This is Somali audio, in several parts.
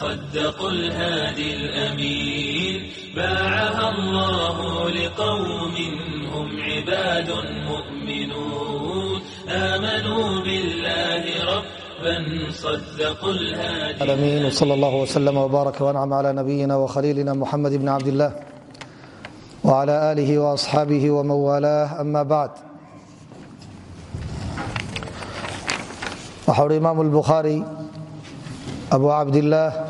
صدقوا الهادي الأمين باعها الله لقوم هم عباد مؤمنون آمنوا بالله ربا الأمين وصلى الله وسلم وبارك وأنعم على نبينا وخليلنا محمد بن عبد الله وعلى آله وأصحابه ومن أما بعد waxau imaam اlbukhaari abu cabdillaah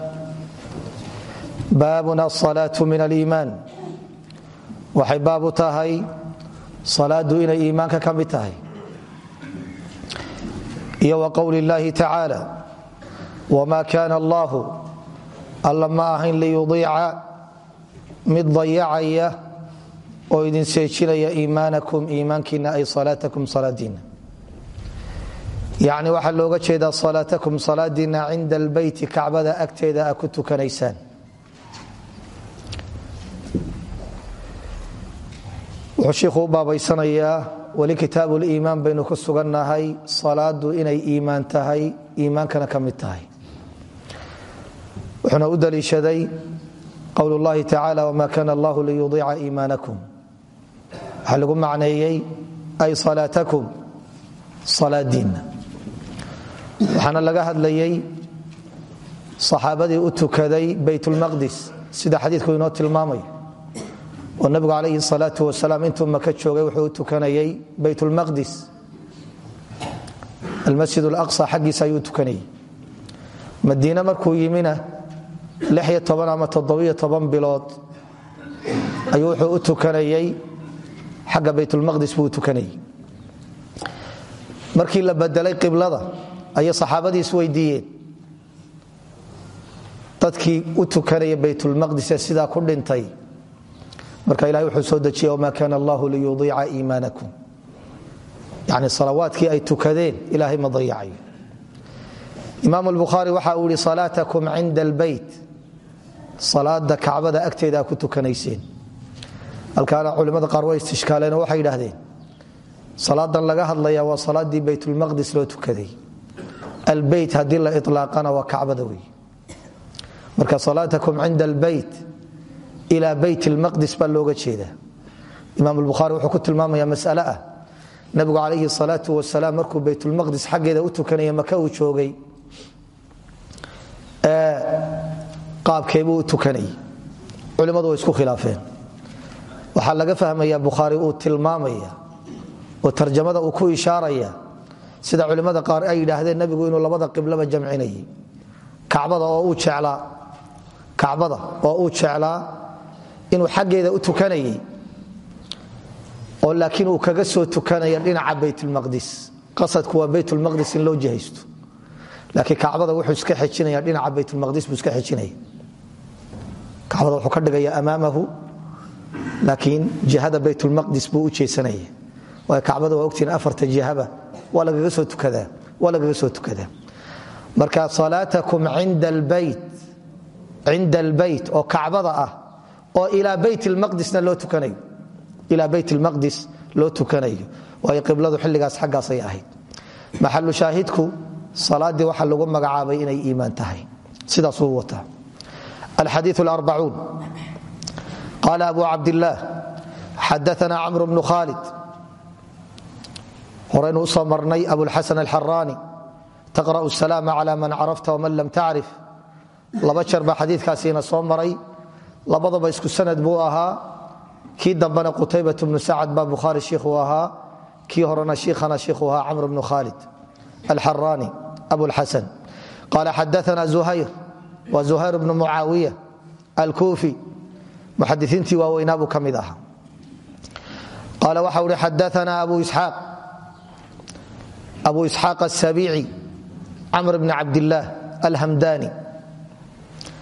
baabuna asalaatu min aliimaan. Waxay baabu tahay salaadu inay iimaanka ka mid tahay. Iyo wa qowli llaahi tacaala wamaa kaana allaahu alla ma ahayn liyudiica mid dayacaya oo idin seejinaya iimaanakum iimaankiinna ay salaatakum salaadiinna. Yacni waxaa looga jeedaa salaatakum salaadiinna cinda albeyti kacbada agteeda a ku tukanaysaan. Wuxuu shiikhuu baabaysanayaa weli kitaabu liimaan baynu ku sugannahay salaadu inay iimaan tahay iimaankana ka mid tahay. Wuxuuna u daliishaday qowl اllahi tacala kana allahu liyudiica iimaanakum. Waxaa lagu ay salaatakum salaadiinna. Waxaana laga hadlayey saxaabadii u tukaday baytulmaqdis sida xadiidku inoo tilmaamayo oo nabigu calayhi salaau wasalaam intuu maka joogay wuxuu u tukanayey baytulmaqdis almasjid alaqsa xaggiisa ayuu u tukanayey madiine markuu yimina ama bilood ayuu wuxuu u tukanayey xagga baytulmaqdis buu u tukanayey markii la bedelay qiblada ayay saxaabadii isweydiiyeen dadkii u tukanaya baytulmaqdis ee sidaa ku dhintay marka ilahay wuxuu soo dejiyey wma kana allahu liyudiica iimaanakum. Yani salawaadkii ay tukadeen ilaahay ma dayacayo. Imaam albukhaari waxa uu yihi salaatakum cinda albeyt salaada kacbada agteeda a ku tukanayseen. Halkaana culimmada qaar way istishkaaleen oo waxay yidhaahdeen salaadan laga hadlaya waa salaadii baytulmaqdis loo tukaday. Albeyt haddii la ilaaqana waa kacbada wey marka salaatakum cinda albeyt ila beyt lmaqdis baa looga jeedaa imaam albukhaari wuxuu ku tilmaamaya masale ah. Nabigu calayhi salaau wasalaam markuu baytulmaqdis xaggeeda u tukanaya maka uu joogay qaabkeebuu u tukanayay. Culimmadu way isku khilaafeen. Waxaa laga fahmaya bukhaari uu tilmaamaya oo tarjamada uu ku ishaaraya sida culimmada qaar ay yidhaahdeen nebigu inuu labada qiblaba jamcinayay. Kacbada oo uu jeclaa kacbada oo uu jeclaa inuu xaggeeda u tukanayay oo laakiin uu kaga soo tukanaya dhinaca baytulmaqdis qasadku waa baytulmaqdis in loo jihaysto. Laakiin kacbada wuxuu iska xejinaya dhinaca baytulmaqdis buu iska xejinaya kacbada wuxuu ka dhigaya amaamahu laakiin jihada baytulmaqdis buu u jeesanaya. Waayo kacbada waa ogtiin afarta jihaba waa lagaga soo tukadaa waa lagaga soo tukadaa. Marka salaatakum cinda albeyt oo kacbada ah oo ilaa bayt lmaqdisna loo tukanayo. Waayo qibladu xilligaas xaggaasay ahayd. Maxalu shaahidku salaadii waxa lagu magacaabay inay iimaan tahay. Sidaasuu wataa. Alxadii aarbacuun qaala abu cabdillaah xadaana camr bnu khaalid. Horaynu u soo marnay abulxasan alxaraani taqra'u salaama cala man carafta waman lam tacrif laba jeer baa xadiikaasiina soo maray labadaba isku sanad buu ahaa. Kii dambena qutaybat bnu sacad baa bukhaari shiikhuu ahaa. Kii horena shiikhana shiikhuu ahaa camr bnu khaalid alxaraani abuxasan qaala xadaana zuhayr wa zuhayr bnu mucaawiya alkuufi. Muxadiiintii waaweynaa buu ka mid ahaa. Qaala waxa uhi xadaana abu isxaaq. Abu isxaaq asabiici camr bni cabdillaah alhamdani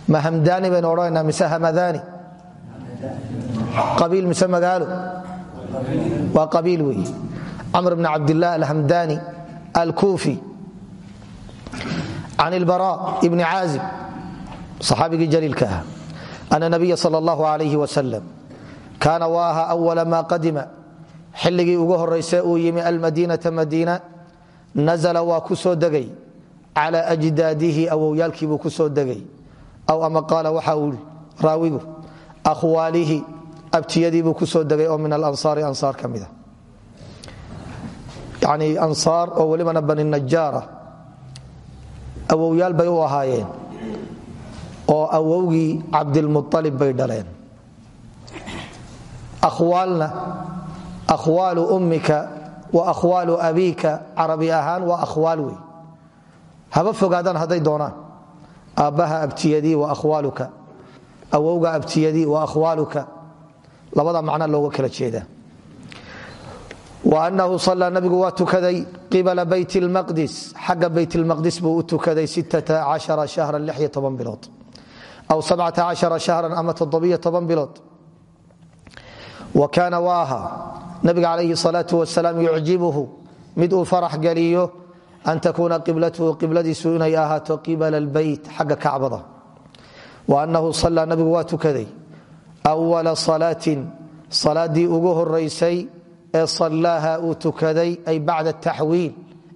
ma hamdaani baynu odhanaynaa mise hamadani qabiil mise magaalo waa qabiil weeye camr bn cabdilah alhamdani alkuufi. Can ilbara bni caazib saxaabigii jaliilka ah. Ana nabiya sal allahu alayh wasalam kaana waa ahaa awala maa qadima. Xilligii ugu horayse uu yimi almadiinata madiina nazla waa ku soo degay. Cala ajdaadihi awowyaalkiibuu ku soo degay aw ama qaala waxa uu raawigu akhwaalihi abtiyadiibuu ku soo degay oo min alansaari ansaar ka mida yani ansaar oo welibana bani najaara awowyaal bay u ahaayeen oo awowgii cabdilmualib bay dhaleen. Akhwaalna akhwaalu ummika wa akhwaalu abiika carabi ahaan waa akhwaal haba fogaadaan hadday doonaan aabbaha abtiyadii wa akhwaaluka. Awowga abtiyadii wa akhwaaluka. Labada macna looga kala jeedaa. Wanahu sala nabigu waa tukaday qibala bayt lmaqdis xagga bayt lmaqdis buu u tukaday shahran bilood. Aw shahran ama bilood. Wa kaana waa ahaa. Nabiga calayhi salaau wasalaam yucjibuhu. Mid uu farax geliyo an takuuna qiblatuhu qibladiisu inay ahaato qibala lbeyt xagga kacbada wa anahu sala nabigu waa tukaday wala salaatin salaadii ugu horaysay ee salaaha uu tukaday ay bacda taxwiil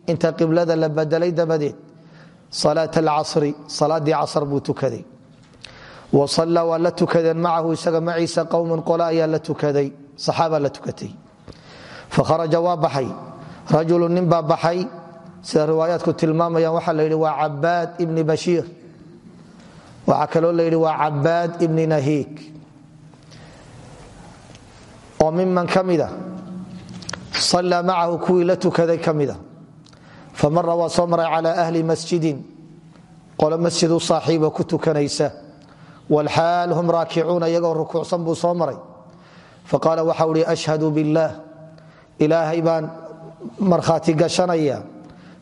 inta qiblada la badelay dabadeed salaat alcasri salaadii casr buu tukaday wa sallaa waa la tukadeen macahu isaga maciisa qowmun qola ayaa la tukaday saxaaba la tukatay fakharaja waa baxay sida riwaayaadku tilmaamayaan waxaa la yidhi waa cabaad ibni bashiir. Waxaa kaloo la yidhi waa cabaad ibni nahiik. Oo miman ka mida. Sallaa macahu kuwii la tukaday ka mida. Famara ahli masjidin. Qolo masjidu saaxiiba ku tukanaysa. Wlxaal hum raakicuuna iyagoo rukuucsan buu soo maray. Faqaala waxau ashhadu biاllaah ilaahay baan markhaati gashanaya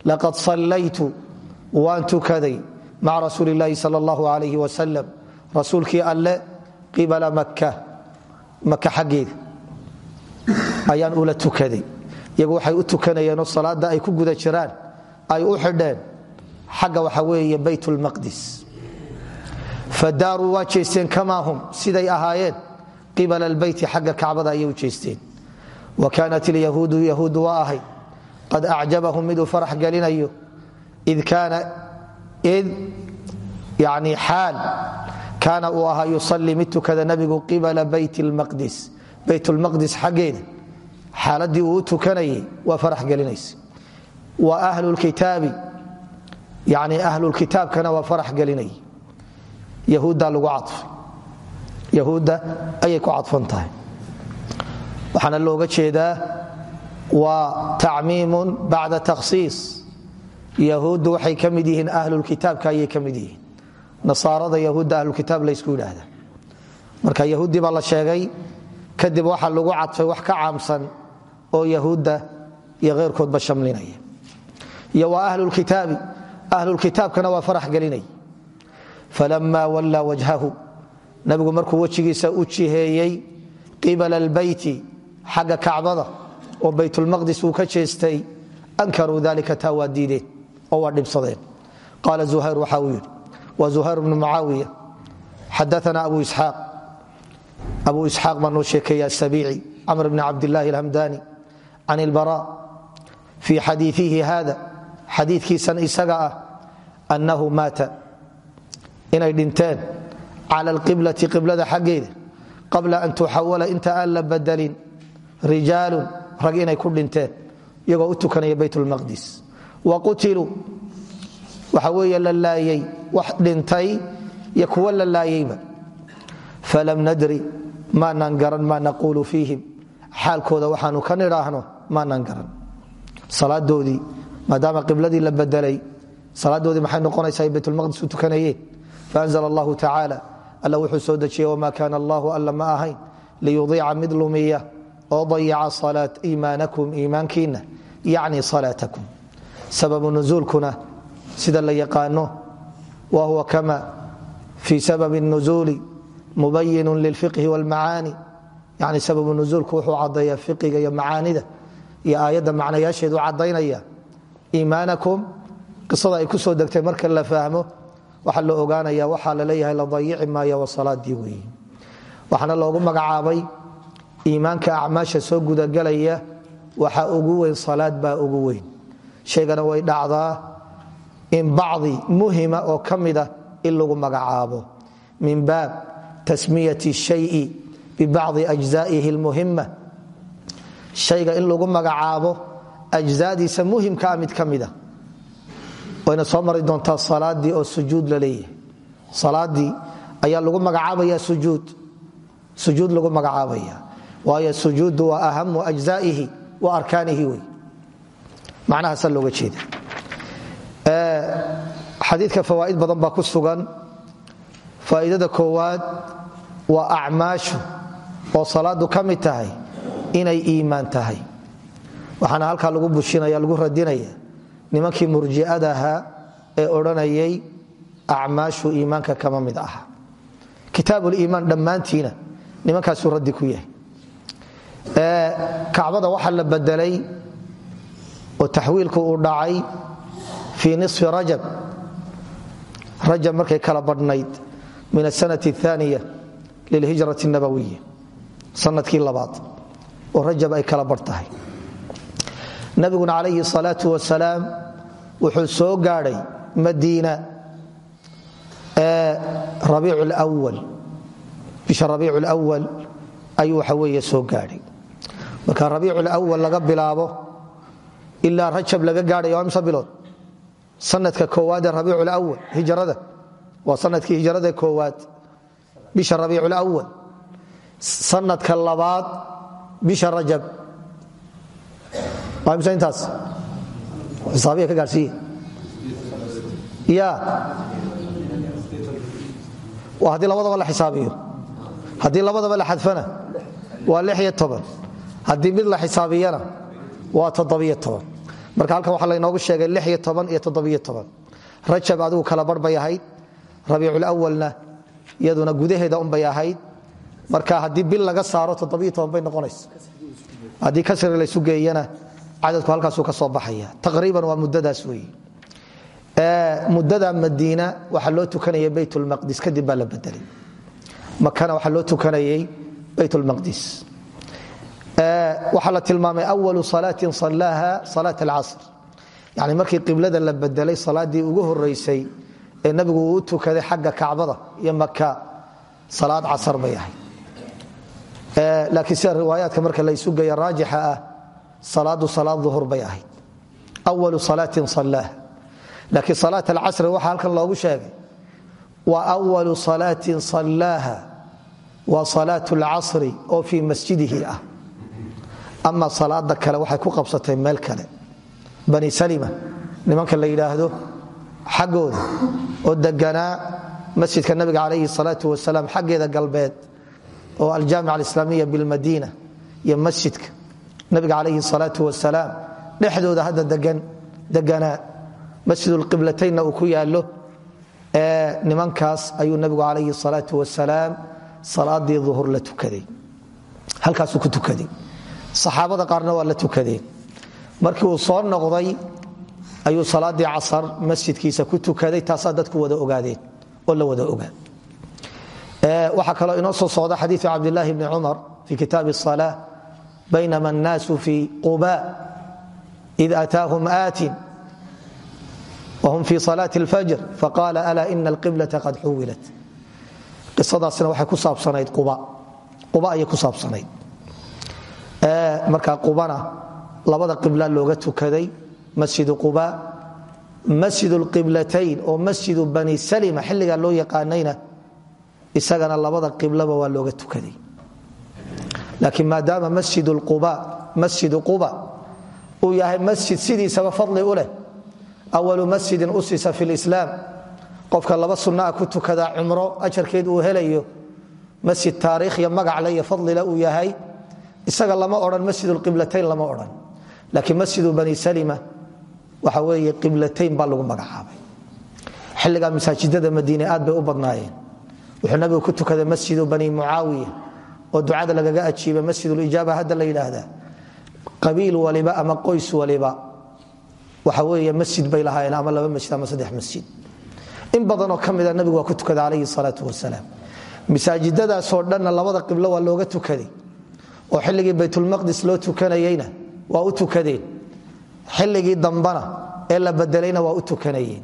laqad sallaytu waan tukaday maca rasuuli اllaahi sal اllahu alayh wasalam rasuulkii alle qibala maka maka xaggeeda ayaan ula tukaday iyagu waxay u tukanayeenoo salaada ay ku guda jiraan ay u xidheen xagga waxa weeye bayt lmaqdis fadaaruu waa jeesteen kamaa hum siday ahaayeen qibala albeyti xagga kacbada ayay u jeesteen wa kaanat ilyahuudu yahuudu waa ahay qad acjabahum miduu farax gelinayo id xaal kaana uu ahaa yusalii mid tukada nabigu qibala bayt lmaqdis bayt lmaqdis xaggeeda xaaladii uu u tukanayay waa farax gelinaysa wa ahlulkitaabi yani ahlulkitaabkana waa farax gelinay yahuudda lagu caay yahuudda ayay ku cadfan tahay waxaana looga jeedaa waa tacmiimun bacda takhsiis yahuuddu waxay ka mid yihiin ahlulkitaabka ayay ka mid yihiin. Nasaarada yahuudda ahlulkitaab laysku yidhaahda marka yahuuddii baa la sheegay kadib waxa lagu cadfay wax ka caamsan oo yahuudda iyo keyrkoodba shamlinaya iyo waa ahlulkitaabi ahlulkitaabkana waa farax gelinay. Falama wallaa wajhahu nabigu markuu wejigiisa u jiheeyey qibala albeyti oo baytulmaqdis uu ka jeestay ankaruu dalika taa oo waa dhibsadeen. Qaala zuhayr waxa uu wa zuhayr bnu mucaawiya xadaana abu isxaaq. Abu isxaaq baa noo sheekeeya asabiici camr bni cabdillaahi alhamdani can ilbara fii xadiiihi hada xadiikiisan isaga ah annahu maata inay dhinteen cala alqiblati qiblada xaggeeda qabla an tuxawala inta aan la badelin rijaalun rag inay ku dhinteen iyagoo u tukanaya bayt lmaqdis wa qutiluu waxa weeye la laayey wax dhintay iyo kuwo la laayeyba falam nadri maanaan garan maa naquulu fiihim. Xaalkooda waxaanu ka nidhaahno maanaan garan. Salaadoodii maadaama qibladii la bedelay salaadoodii maxay noqonaysaa ay baytulmaqdis u tukanayeen? Faanzla allahu tacaala alla wuxuu soo dejiyey wma kaana allahu alla ma ahayn liyudiica mid lumiya oo dayaca iimaanakum iimaankiinna yacni salaatakum sababu nuzuulkuna sida la yaqaano wa huwa kama fii sababi nuzuuli mubayinu lilfiqhi wاlmacaani yani sababu nuzuulku wuxuu caddeeya fiqiga iyo macaanida iyo aayadda macnayaasheedu caddaynaya iimaanakum qisada ay ku soo degtay marka la fahmo waxaa la ogaanaya waxaa la leeyahay la dayici maayo wa salaadii weeye waxaana loogu magacaabay iimaanka acmaasha soo gudagelaya waxa ugu weyn salaad baa ugu weyn. Sheegana way dhacdaa in bacdi muhima oo ka mida in lagu magacaabo. Min baab tasmiyati shayi bibacdi ajzaihi lmuhima shayga in lagu magacaabo ajzaadiisa muhimkaa mid ka mida wayna soo mari doontaa oo sujuud la leeyahay. Ayaa lagu magacaabaya sujuud. Sujuud lagu magacaabaya waayo sujuudu waa ahamu ajzaihi wa arkaanihi wey macnahaasa looga jeeda. Xadiidka fawaa'id badan baa ku sugan. Faa'iidada koowaad waa acmaashu oo salaadu ka inay iimaan tahay. Waxaana halkaa lagu bushinaya lagu radinaya nimankii murji'ada ahaa ee odhanayay acmaashu iimaanka kama mid aha. Kitaabuliimaan dhammaantiina nimankaasuu raddi ku yahay kacbada waxaa la bedelay oo taxwiilku uu dhacay fii nisfi rajab. Rajab markay kala badhnayd min asanati aaniya lilhijrati nabawiya sannadkii labaad oo rajab ay kala badh tahay nabiguna calayhi salaau wuxuu soo gaadhay madiina rabiic wal bisha rabiic lwal ayuu waxa soo gaadhay marka rabiic lwal laga bilaabo ilaa rajab laga gaadhay waa imse bilood? Sanadka koowaad ee rabiic lwal hijrada. Waa sannadkii hijrada koowaad bisha rabiic lwal sanadka labaad bisha rajab. Intaas? Xisaabiya ka gaadhsiiye ya haddii labadaba la xisaabiyo. Haddii labadaba la xadfana waa haddii mid la xisaabiyana waa marka halkan waxaa laynoogu sheegay iyo rajab adigu kala barh bay ahayd rabiiculawalna iyaduna gudaheeda unbay marka haddii bil laga saaro bay noqonaysa. Haddii kasri laysu geeyana cadadku halkaasuu ka soo baxaya. Taqriiban waa muddadaas weeye. Muddada madiina waxaa loo tukanayay bayt lmaqdis kadib la bedelay. Makana waxaa loo tukanayay bayt lmaqdis waxaa la tilmaamay awalu salaatin salaaha salaat alcasr. Yani markii qiblada la bedelay salaadii ugu horeysay ee nabigu uu u tukaday xagga kacbada iyo maka salaad casar bay ahayd. Laakiin sida riwaayaadka marka la isu geeya raajixa ah salaadu salaad duhur bay ahayd. Awalu salaatin salaaha laakiin salaat alcasri waxaa halkan loogu sheegay wa walu salaatin salaaha waa salaat alcasri oo fii masjidihi ah ama salaada kale waxay ku qabsatay meel kale. Bani salima nimanka la yidhaahdo xaggooda oo deganaa masjidka nabiga calayhi salaatu wasalaam xaggeeda galbeed oo aljaamica alislaamiya bilmadiina iyo masjidka nabiga calayhi salaatu wasalaam dhexdooda hadda deganaa masjidulqiblataynna uu ku yaallo nimankaas ayuu nabigu calayhi salaau wasalaam salaadii duhur la tukaday. Halkaasuu ku tukaday saxaabada qaarna waa la tukadeen markii uu soo noqday ayuu salaadii casar masjidkiisa ku tukaday taasaa dadku wada ogaadeen oo la wada ogaa waxaa kaloo inoo soo socda xadiiu cabdilaahi bni cumar fi kitaabi الصalaa baynama الnaasu fi quba id ataahum aatin whm fi salaaة اlfajr faqaala alaa ina alqiblata qad xuwilat qisadaasina waxay ku saabsanayd quba quba ayay ku saabsanayd marka qubana labada qibla looga tukaday masjidu quba masjid اlqiblatayn oo masjidu bani salima xilligaa loo yaqaanayna isagana labada qiblaba waa looga tukaday. Laakiin maadaama masjidu quba uu yahay masjid sidiisaba fadli u leh awalu masjidin usisa fi lislaam qofka laba sunaa ku tukada cumro ajarkeed uu helayo masjid taariikhya magacle iyo fadlile uu yahay isaga lama odhan masjid qiblatayn lama odhan. Laakiin masjidu bani salima waxa weeye qiblatayn baa lagu magacaabay. Xilligaa masaajidada madiine aad bay u badnaayeen. Wuxuu nabigu ku tukaday masjidu bani mucaawiya oo ducada lagaga ajiiba masjidulijaaba hadda la yidhaahdaa. Qabiil waliba ama qoys waliba waxa weeye masjid bay lahaayeen ama laba masjid ama saddex masjid. In badanoo ka mida nabigu waa ku tukada calayhi salaatu wasalaam. Masaajidadaasoo dhanna labada qiblo waa looga tukaday oo xilligii baytulmaqdis loo tukanayeyna waa u tukadeen. Xilligii dambana ee la bedelayna waa u tukanayeen.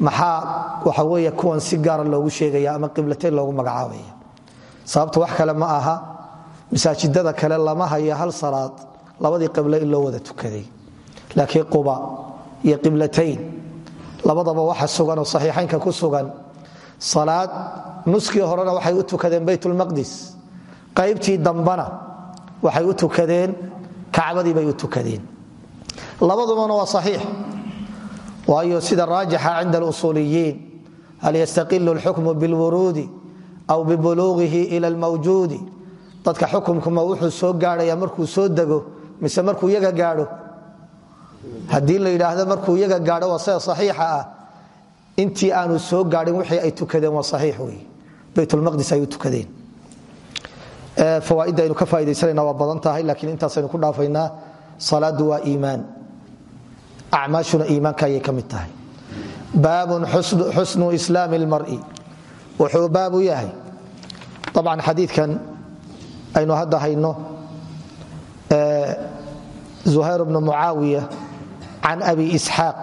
Maxaa waxa weeye kuwan si gaara loogu sheegaya ama qiblatayn loogu magacaabaya? Sababta wax kale ma aha masaajidada kale lama hayo hal salaad labadii qiblo in loo wada tukaday. Laakiin quba iyo qiblatayn labadaba waxa sugan oo saxiixaynka ku sugan. Salaad nuskii horena waxay u tukadeen baytulmaqdis. Qaybtii dambana waxay u tukadeen kacbadii bay u tukadeen. Labadubana waa saxiix. Waayo sida raajixa cinda alusuuliyiin hal yastaqilu alxukmu bilwuruudi aw bibuluugihi ila almawjuudi. Dadka xukumkuma wuxuu soo gaadhaya markuu soo dego mise markuu iyaga gaadho? Haddii la yidhaahdo markuu iyaga gaadho waa sida saxiixa ah. Intii aanu soo gaadhin wixii ay tukadeen waa saxiix wey baytulmaqdis ay u tukadeen fawaaidda aynu ka faa'idaysanayna waa badan tahay laakiin intaasaynu ku dhaafaynaa salaadu waa iimaan. Acmaashuna iimaanka ayay ka mid tahay. Baabun xusnu islaami اlmar'i wuxuu baabu yahay. Abcan xadiidkan aynu hadda hayno zuhayr bnu mucaawiya can abi isxaaq.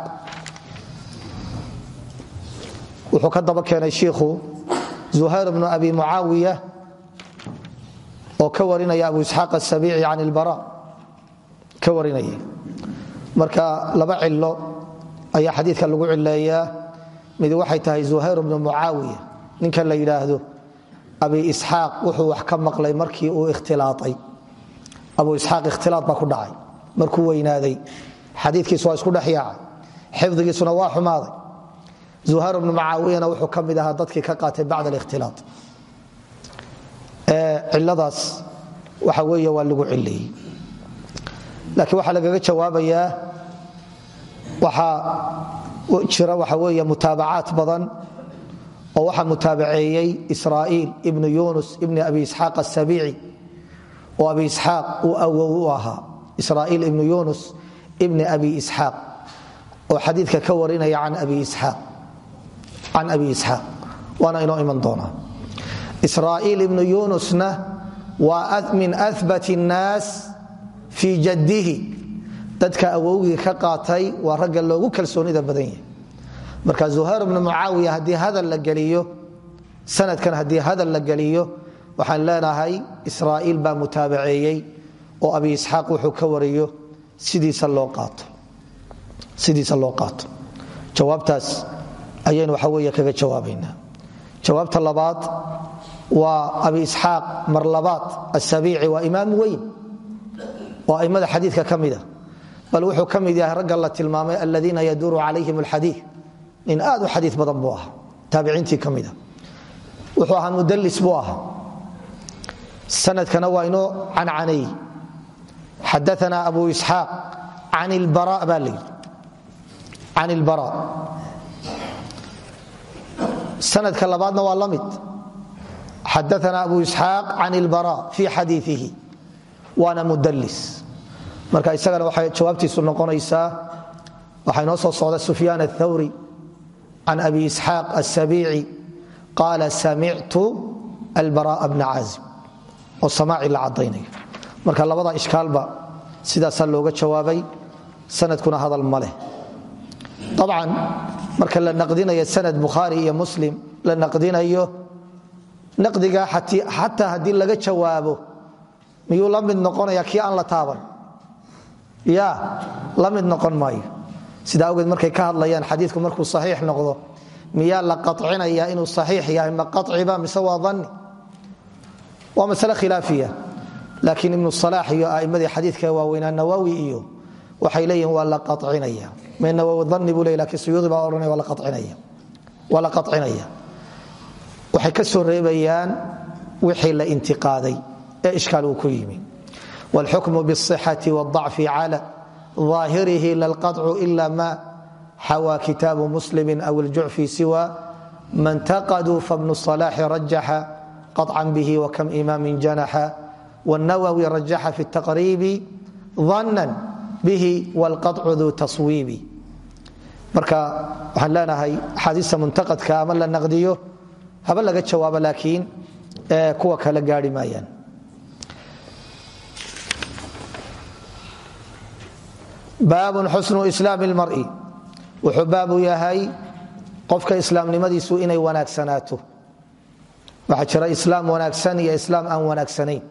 Wuxuu ka daba keenay shiikhu zuhayr bnu abi mucaawiya oo ka warinaya abu isxaaq asabiici can ilbara. Ka warinaya marka laba cilo ayaa xadiidka lagu cileeyaa mid waxay tahay zuhayr bnu mucaawiya. Ninka la yidhaahdo abi isxaaq wuxuu wax ka maqlay markii uu ikhtilaaay abu isxaaq ikhtilaa baa ku dhacay. Markuu weynaaday. Xadiikiisu waa isku dhex xifdigiisuna waa xumaaday. Zuhayr bnu mucaawiyana wuxuu ka ahaa dadkii ka qaatay bacd alikhtilaa ciladaas waxa weeye waa lagu cileeyey laakiin waxaa lagaga jawaabayaa waxaa jira waxa weeye mutaabacaat badan oo waxaa mutaabaceeyey israa'iil ibnu yunus ibni abi isxaaq asabiici oo abi isxaaq uu awow u ahaa. Israa'iil ibnu yunus ibni abi isxaaq oo xadiidka ka warinaya can abi isxaaq. Waana inoo iman doonaa israa'iil ibnu yunusna waa min abat الnaas fii jaddihi. Dadka awowgii ka qaatay waa ragga loogu kalsoonida badan yahay. Marka zuhayr bnu mucaawiya haddii hadal la geliyo sanadkan haddii hadal la geliyo waxaan leenahay israa'iil baa mutaabaceeyey oo abi isxaaq wuxuu ka wariyo sidiisa loo qaato. Jawaabtaas ayaynu waxa weeye kaga jawaabaynaa. Jawaabta labaad waa abi isxaaq mar labaad asabiici waa imaam weyn. Oo aimada xadiidka ka mida bal wuxuu ka mid yahay ragga la tilmaamay aladiina yaduuru calayhim alxadii nin aad u xadii badan buu ahaa. Taabiciintii ka mida wuxuu ahaa mudallis buu ahaa. Sanadkana waa inoo cancanay. Xadaana abu isxaaq can ilbara baa la yidhi. Can ilbara sanadka labaadna waa la mid xadaana abu isxaaq can ilbara fii xadiiihi waana mudallis marka isagana waxay jawaabtiisu noqonaysaa waxaa inoo soo socda sufyaan athawri can abi isxaaq asabiici qaala samictu albara'a bna caazib oo samaaci la cadaynayo marka labada ishkaalba sidaasaa looga jawaabay sanadkuna hadal ma leh marka la naqdinayo sanad bukhaari iyo muslim la naqdinayo naqdiga xataa haddii laga jawaabo miyuu la noqonaya kii aan la taaban? Ya la noqon maayo. Sida awgeed markay ka hadlayaan xadiidku markuu saxiix noqdo miyaa la qacinaya inuu saxiix yahay? Ma qaciba mise waa danni? Waa masale khilaafiya. Laakiin ibnu salaax iyo a'immadii xadiidka waaweynaa nawawi iyo waxay leeyihiin waa la qacinaya me nawawi danni buu ley lakiin suyuudi baa odhanaya waa la qacinaya waxay ka soo reebayaan wixii la intiqaaday ee ishkaal uu ku yimi wاlxukmu bالصxaةi wالضacfi calى ظaahirihi lalqaطcu ila ma xawى kitaabu muslimi aw اljucfi siwa man taqaduu fabnu الصalaaxi rajaxa qaطca bih wkam imaami janaxa wالnawawi rajaxa fi الtaqriibi dannan bihi wlqaطcu duu taswiibi marka waxaan leenahay axaadiista muntaqadka ama la naqdiyo haba laga jawaabo laakiin kuwa kale gaari maayaan. Baabun xusnu islaam اlmari wuxuu baabu yahay qofka islaamnimadiisu inay wanaagsanaato waxaa jira islaam wanaagsan iyo islaam aan wanaagsanayn.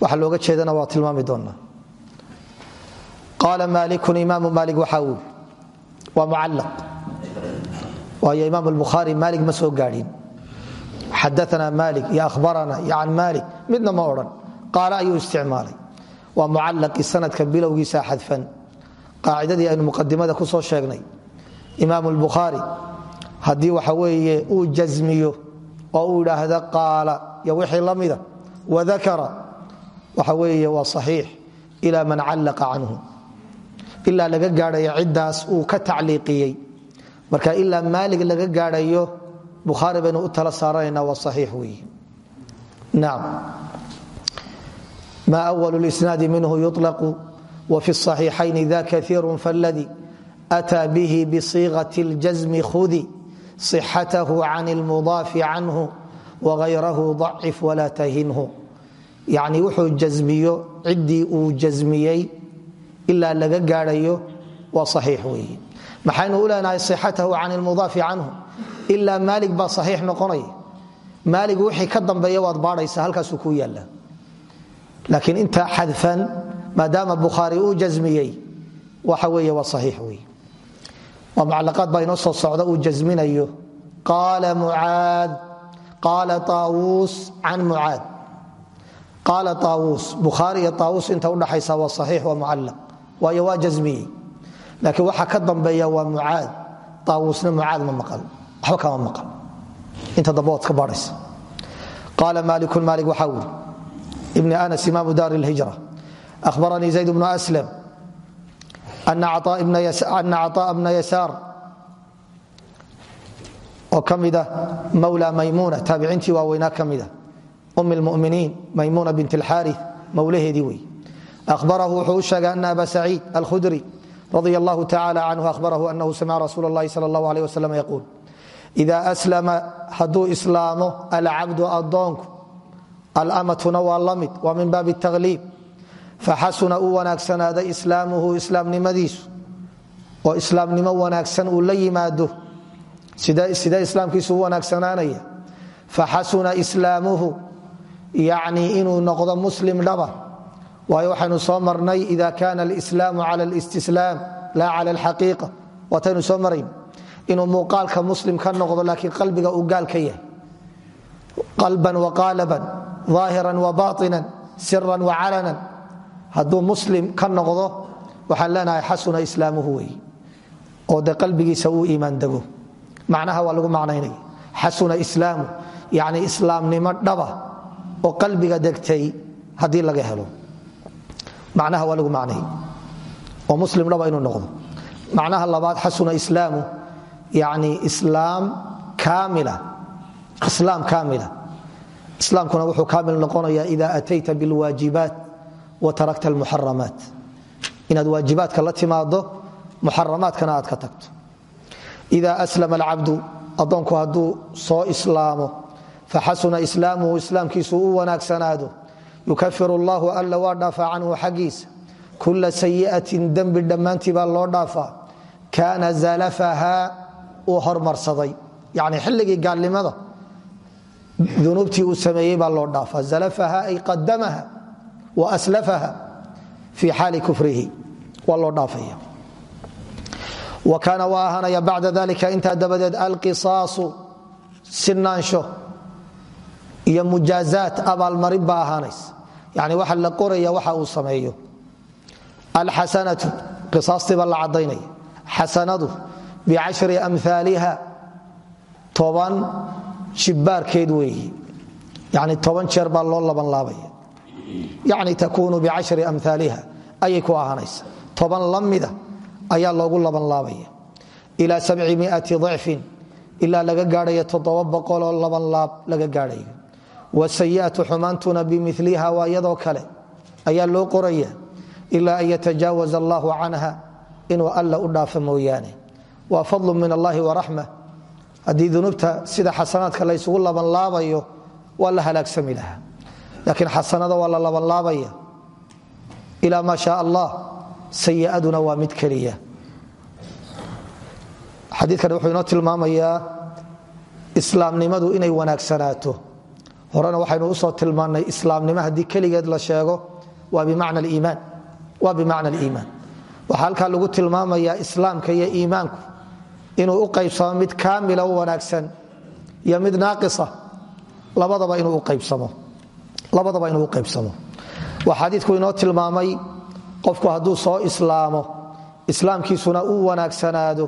Waxa looga jeedana waa tilmaami doonaa qaala maalikun imaamu maalik waxaa wuri waa mucallaq waayo imaam albukhaari maalik ma soo gaadhin. Xadaana maalik iyo ahbarana iyo can maalik midna ma odhan. Qaala ayuu isticmaalay. Waa mucallaqi sanadka bilowgiisa xadfan. Qaacidadii aynu muqadimada ku soo sheegnay. Imaam albukhaari haddii waxa weeye uu jasmiyo oo uu idhaahda qaala iyo wixii la mida wadakara waxa weeye waa saxiix ila man callaqa canhu. Ilaa laga gaadhayo ciddaas uu ka tacliiqiyey marka ilaa maalig laga gaadhayo bukhaari baynu u tala saaranayna waa saxiix weeye nacam ma أول الإسناad minhu يطلق وفي الصحيiحayn ذا كثير فاldي أtى bه بصيغة الجزم khdi صحته عن المضاaف عنه وغayره ضcف ولا تhinhu yani wuxuu jasmiyo ciddii uu jasmiyey ilaa laga gaadhayo waa صaxiix weeye maxaynu u leenahay sixatahu can ilmudaafi canhu. Ilaa maalig baa saxiix noqonaya maalig wixii ka dambeeya waad baadhaysa halkaasuu kuu yaalla laakiin inta xadfan maadaama bukhaari uu jamiyey waxa weeye waa saxiix wey waa mucalaqaad baa inoo soo uu jaminayo qaala muaad qaala aawuus can mucaad. Qaala aawuus bukhaari iyo inta udhaxaysa waa saxiix waa mucallaq. Waayo waa jamiyey laakiin waxa ka dambeeya waa mucaad aawuusna mucaad ma maqal waxba kama maqal inta dambe waad ka baadhaysa qaala maalikun maalik waxaa wuri بن أنس إmام dار الهجرة أخبرني زيد بن أسلم أن cطاء بن يسار oo ka mida mولى maymونة taabiciintii waaweynaa ka mida أم المؤمiنiin maymونة بنت الxاrث mowlaheedii wey أخبره wuxuu u sheegay أن أbا سعيid الkhdري رضي الله تعالى عنه أخبره أنه سمع رsuuل اللhi صلى الله عليه وسلم يقول إذا أسلم haduu islaamo الcبد adoonku alamatuna waa la mid waa min baabi اtakhliib faxasuna uu wanaagsanaada islaamuhu islaamnimadiisu oo islaamnimo wanaagsan uu la yimaado sidee islaamkiisu u wanaagsanaanaya faxasuna islaamuhu yacni inuu noqdo muslim dhaba waayo soo marnay ida kana alislaamu cala alistislaam laa cala alxaqiiqa. Waataynu soo marayn inuu muuqaalka muslim ka noqdo laakiin qalbiga uu gaal ka yahay. Qalban waqaalaban aahiran wabaطinan siran wacalanan hadduu muslim ka noqdo waxaan leenahay xasuna islaamuhu wey oo de qalbigiisa uu iimaan dego. Macnaha waa lagu macnaynaya xasuna islaamu yani islaamnimo dhaba oo qalbiga degtay haddii laga helo macnaha waa lagu macnay. Oo muslim dhaba inuu noqdo. Macnaha labaad xasuna islaamu yani islaam kaamila. Islaam kaamila. Islaamkuna wuxuu kaamil noqonaya ida atayta bilwaajibaat wa tarakta almuxaramaat. Inaad waajibaadka la timaado muxaramaadkana aad ka tagto. Ida aslama alcabdu addoonku hadduu soo islaamo faxasuna islaamuhu islaamkiisu u wanaagsanaado yukafir allahu alla waa dhaafaa canhu xaggiisa. Kula sayi'atin dembi dhammaantii baa loo dhaafaa kaana zalafaha uu hormarsaday. Yani xilligii gaalnimada unuubtii uu sameeyey baa loo dhaafa. Zalafaha ay qadamaha wa aslafaha fii xaali kufrihi waa loo dhaafaya. Wa kaana waa ahaanaya bacda dalika intaa dabadeed alqisaasu sinaansho iyo mujaazaat abaalmarin baa ahaanaysa yani waxa la qoraya waxa uu sameeyo. Alxasanatu qisaastiiba la cadaynaya xasanadu bicashri amhaaliha toban jibbaarkeed weeyi. Yani toban jeer baa loo laban laabaya yani takuunu bicashri amhaaliha ayay ku ahaanaysa. Toban la ayaa loogu laban laabaya ila sabci miati dicfin ilaa laga gaadhayo toddoba boqoloo laban laab laga gaadhayo wasayi'atu xumaantuna bimiliha waa iyadoo kale ayaa loo qoraya ila an yatajaawaza allahu canha inuu alla u dhaafo mooyaane waa fadlu min allahi waraxma haddii dunuubta sida xasanaadka laysugu labanlaabayo waa la halaagsami lahaa laakiin xasanada waa la labanlaabaya ilaa maa shaa allah sayi'aduna waa mid keliya xadiikan wuxuu inoo tilmaamayaa islaamnimadu inay wanaagsanaato horena waxaynu u soo tilmaannay islaamnimo haddii keligeed la sheego waa bimacna aliimaan. Waxaa halkaa lagu tilmaamayaa islaamka iyo iimaanku inuu u qaybsamo mid kaamila u wanaagsan iyo mid naaqisa labadaba inuu uqaybsamo waa xadiidku inoo tilmaamay qofku hadduu soo islaamo islaamkiisuna uu wanaagsanaado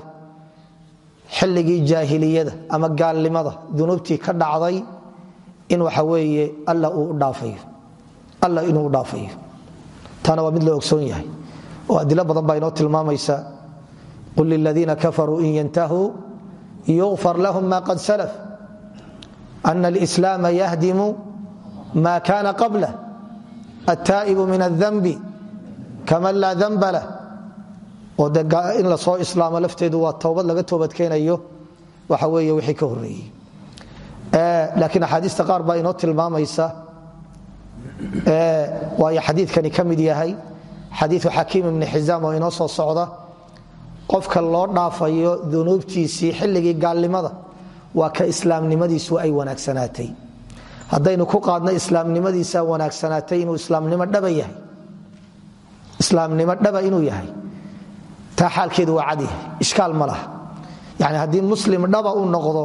xilligii jaahiliyada ama gaalnimada dunuubtii ka dhacday in waxa weeye alla inuu u dhaafayo taana waa mid la ogsoon yahay. Oo adilo badan baa inoo tilmaamaysa. Qul liladiina kafaruu in yantahuu yukfar lahum ma qad salaf. Ana alislaama yahdimu ma kana qablah attaa'ibu min aldanbi kaman laa danba lah. Oo de in la soo islaamo lafteedu waa towbad laga toobadkeenayo waxa weeye wixii ka horreeyey laakiin axaadiista qaar baa inoo tilmaamaysa. Waayo xadiidkani ka mid yahay. Xadiiu xakiim ibni xisaam oo inoo soo socda qofka loo dhaafayo dunuubtiisii xilligii gaalnimada waa ka islaamnimadiisu ay wanaagsanaatay haddaynu ku qaadno islaamnimadiisa wanaagsanaatay inuu islaamnimo dhaba inuu yahay. Taa xaalkeedu waa cad yahay. Ishkaal ma laha. Yani haddii muslim dhaba u noqdo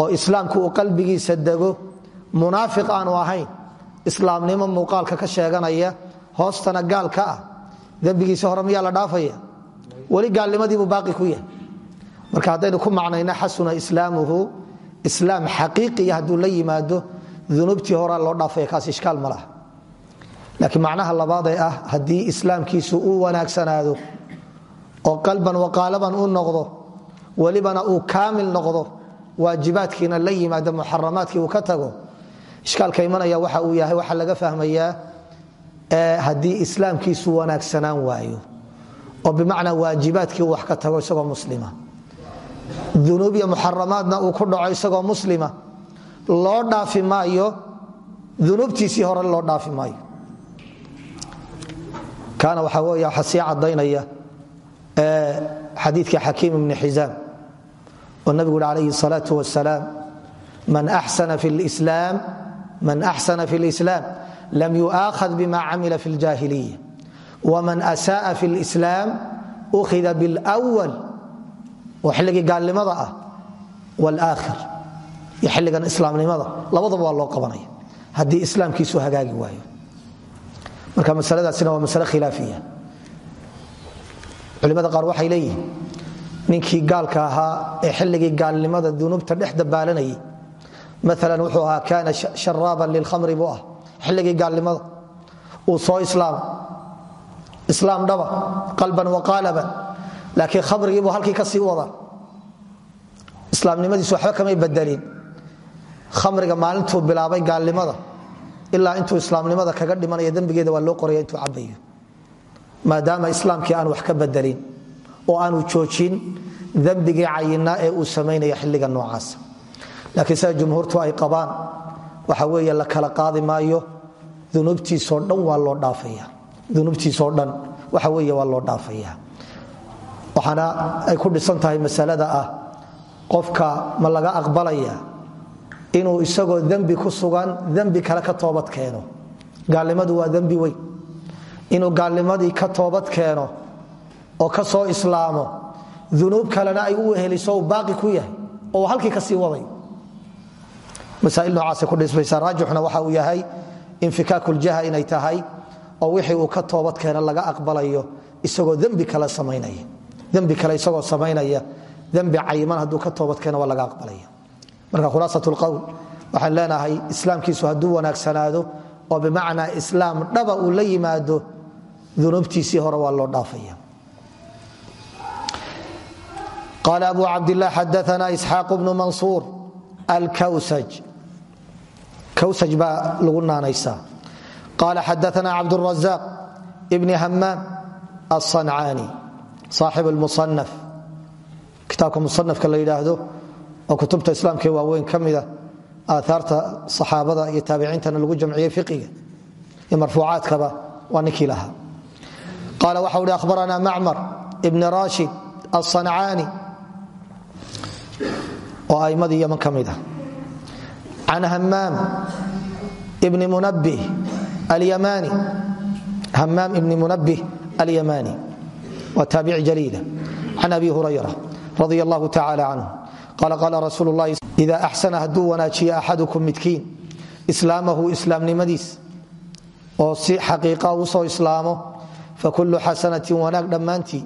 oo islaamku uu qalbigiisa dego munaafiq aanu ahayn islaamnimo muuqaalka ka sheeganaya hoostana gaal ka ah dembigiisa hore la dhaafaya? Weli gaalnimadiibuu baaqi ku yahay. Marka haddaynu ku macnayno xasuna islaamuhu islaam xaqiiqiya hadduu la yimaado dunuubtii loo dhaafaya kaas ishkaal ma laakiin macnaha labaadee ah haddii islaamkiisu uu wanaagsanaado oo qalban waqaalaban u noqdo welibana uu kaamil noqdo waajibaadkiina la yimaado muxaramaadkii uu ka tago ishkaalka imanaya waxa uu yahay waxaa laga fahmayaa haddii islaamkiisu wanaagsanaan waayo oo bimacnaa waajibaadkii uu wax ka tago isagoo muslima. Dunuub iyo uu ku dhaco isagoo muslima. Loo dhaafi maayo hore loo dhaafi maayo. Kaana waxaa wey sii cadaynaya xadiidkii xakiim ibni xisaam oo nabigu uhi calayhi الsalaaة wasalaam man axsana fi اlislaam lam yu'aakhad bima camila fi اljahiliya wman asaءa fi اlislaam ukhida biاlأwal oo xilligii gaalnimada ah wاlآakhir iyo xilligan islaamnimada labadaba waa loo qabanaya haddii islaamkiisu hagaagi waayo marka masaladaasina waa masale khilaafiya culimada qaar waxay leeyihiin ninkii gaalka ahaa ee xilligii gaalnimada dunuubta dhex dabaalanayay. Maalan wuxuu ahaa kaana sharaaban lilkhamri buu ah gaalnimada. Uu soo islaama islaam dhaba qalban waqaalaban laakiin khamrigiibuu halkii ka sii wada. Islaamnimadiisu waxba kamay bedelin khamriga maalintuu bilaabay gaalnimada ilaa intuu islaamnimada kaga dhimanaya dembigeeda waa loo qoraya intuu cabayo maadaama islaamkii aan wax ka bedelin oo aanu joojin dembigii cayinaa ee uu samaynaya xilliga noocaasa laakiin sida jumhuurtu ay qabaan waxa weeye la kala qaadi maayo unuubtiisoo dhan waa loo dhaafaya. Unuubtiisoo dhan waxa weeye waa loo dhaafaya. Waxaana ay ku dhisan tahay masalada ah qofka ma laga aqbalaya inuu isagoo dembi ku sugan dembi kale ka toobad keeno. Gaalnimadu waa dembi weyn. Inuu gaalnimadii ka toobad keeno oo ka soo islaamo. Unuub kalena ay u weheliso baaqi ku yahay oo halkii ka sii waday. Masaail noocaasay ku dhismaysaa raajixuna waxa uu yahay infikaakuljaha inay tahay oo wixii uu ka toobad keeno laga aqbalayo isagoo dembi kale samaynaya. Dembi kale isagoo samaynaya dembi cayiman hadduu ka toobad keeno waa laga aqbalaya. Marka khulaasat lqowl waxaan leenahay islaamkiisu hadduu wanaagsanaado oo bimacnaa islaam dhaba uu la yimaado unuubtiisii hore waa loo dhaafaya qaal abu cabdlah xadaana isxaaq bnu mansuur alkwsaj baa lagu naanaysa qaala xadaana cabdrazaaq bni hamaam asancaani saaxib musanaf kitaabka musanafka la yidhaahdo oo kutubta islaamka waaweyn ka mida aaaarta saxaabada iyo taabiciintana lagu jamciyey fiqiga iyo marfuucaadkaba waa ninkii lahaa qaala waxa uhi ahbarana macmar bni rashid asancaani oo aimmadii yaman ka mid ah. Can hamaam ibni munabih alyamani hamaam ibni munabih alyamani waa taabici jaliila. Can abi hurayra radi allahu tacala canhu qaala qaala rasuulu llahi ida axsana hadduu wanaajiyo axadukum midkiin islaamahu islaamnimadiis oo si xaqiiqa u soo islaamo fakulu xasanatin wanaag dhammaantii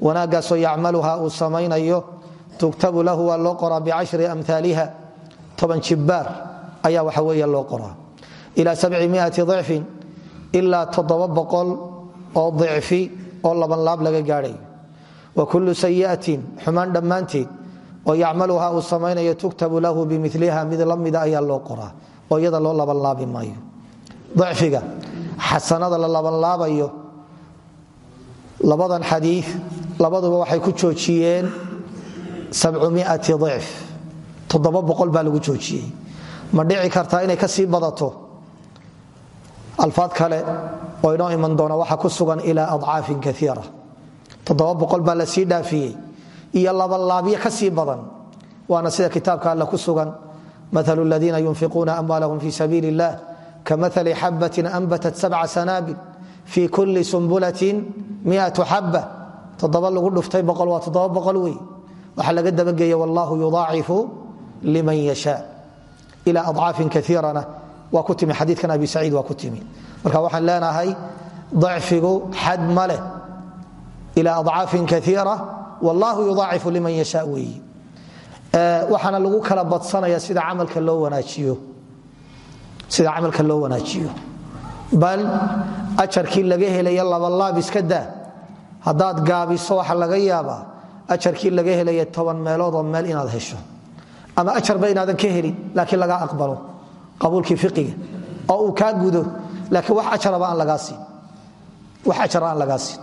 wanaaggaasoo yacmaluha uu samaynayo tuktabu lahu waa loo qoraa bicashri amhaaliha toban jibbaar ayaa waxa weeye loo qoraa. Ila sabcimiati dicfin ilaa toddoba boqol oo dicfi oo labanlaab laga gaadhayo wa kullu sayi'atin xumaan dhammaanteed oo yacmaluha uu samaynayo tuktabu lahu bimiliha mid la ayaa loo qoraa oo iyada loo labanlaabi maayo. Dicfiga xasanada la labanlaabayo labadan xadii labaduba waxay ku joojiyeen abcumiati dicf toddoba boqol baa lagu joojiyey ma dhici kartaa inay ka sii badato alfaad kale oo inoo iman doona waxa ku sugan ilaa adcaafin kaiira baa la sii dhaafiyey iyo labalaabyo ka sii badan waana sida kitaabka alle ku sugan maalu ladiina yunfiquuna amwaalahum fi sabiili illah kamaali xabatin anbatat sabca sanaabil fii kulli sumbulatin miatu xaba lagu dhuftay waa wey waxaa laga dabageeya wallahu yudaacifu liman yashaa ila adcaafin kaiirana waa ku timi xadiikan abi saciid waa ku marka waxaan leenahay dacfigu xad ma leh. Ila adcaafin kaiira yudaacifu liman yashaa weeyi. Lagu kala badsanaya sida camalka loo wanaajiyo. Bal ajarkii laga helaya labalaab iska daa. Haddaad gaabiso waxa laga yaabaa ajarkii laga helaya toban meeloodoo meel inaad hesho. Ama ajarba inaadan ka helin laakiin lagaa aqbalo qabuulkii fiqiga. Oo uu kaa gudo laakiin wax ajaraba aan lagaa siin. Wax ajara aan lagaa siin.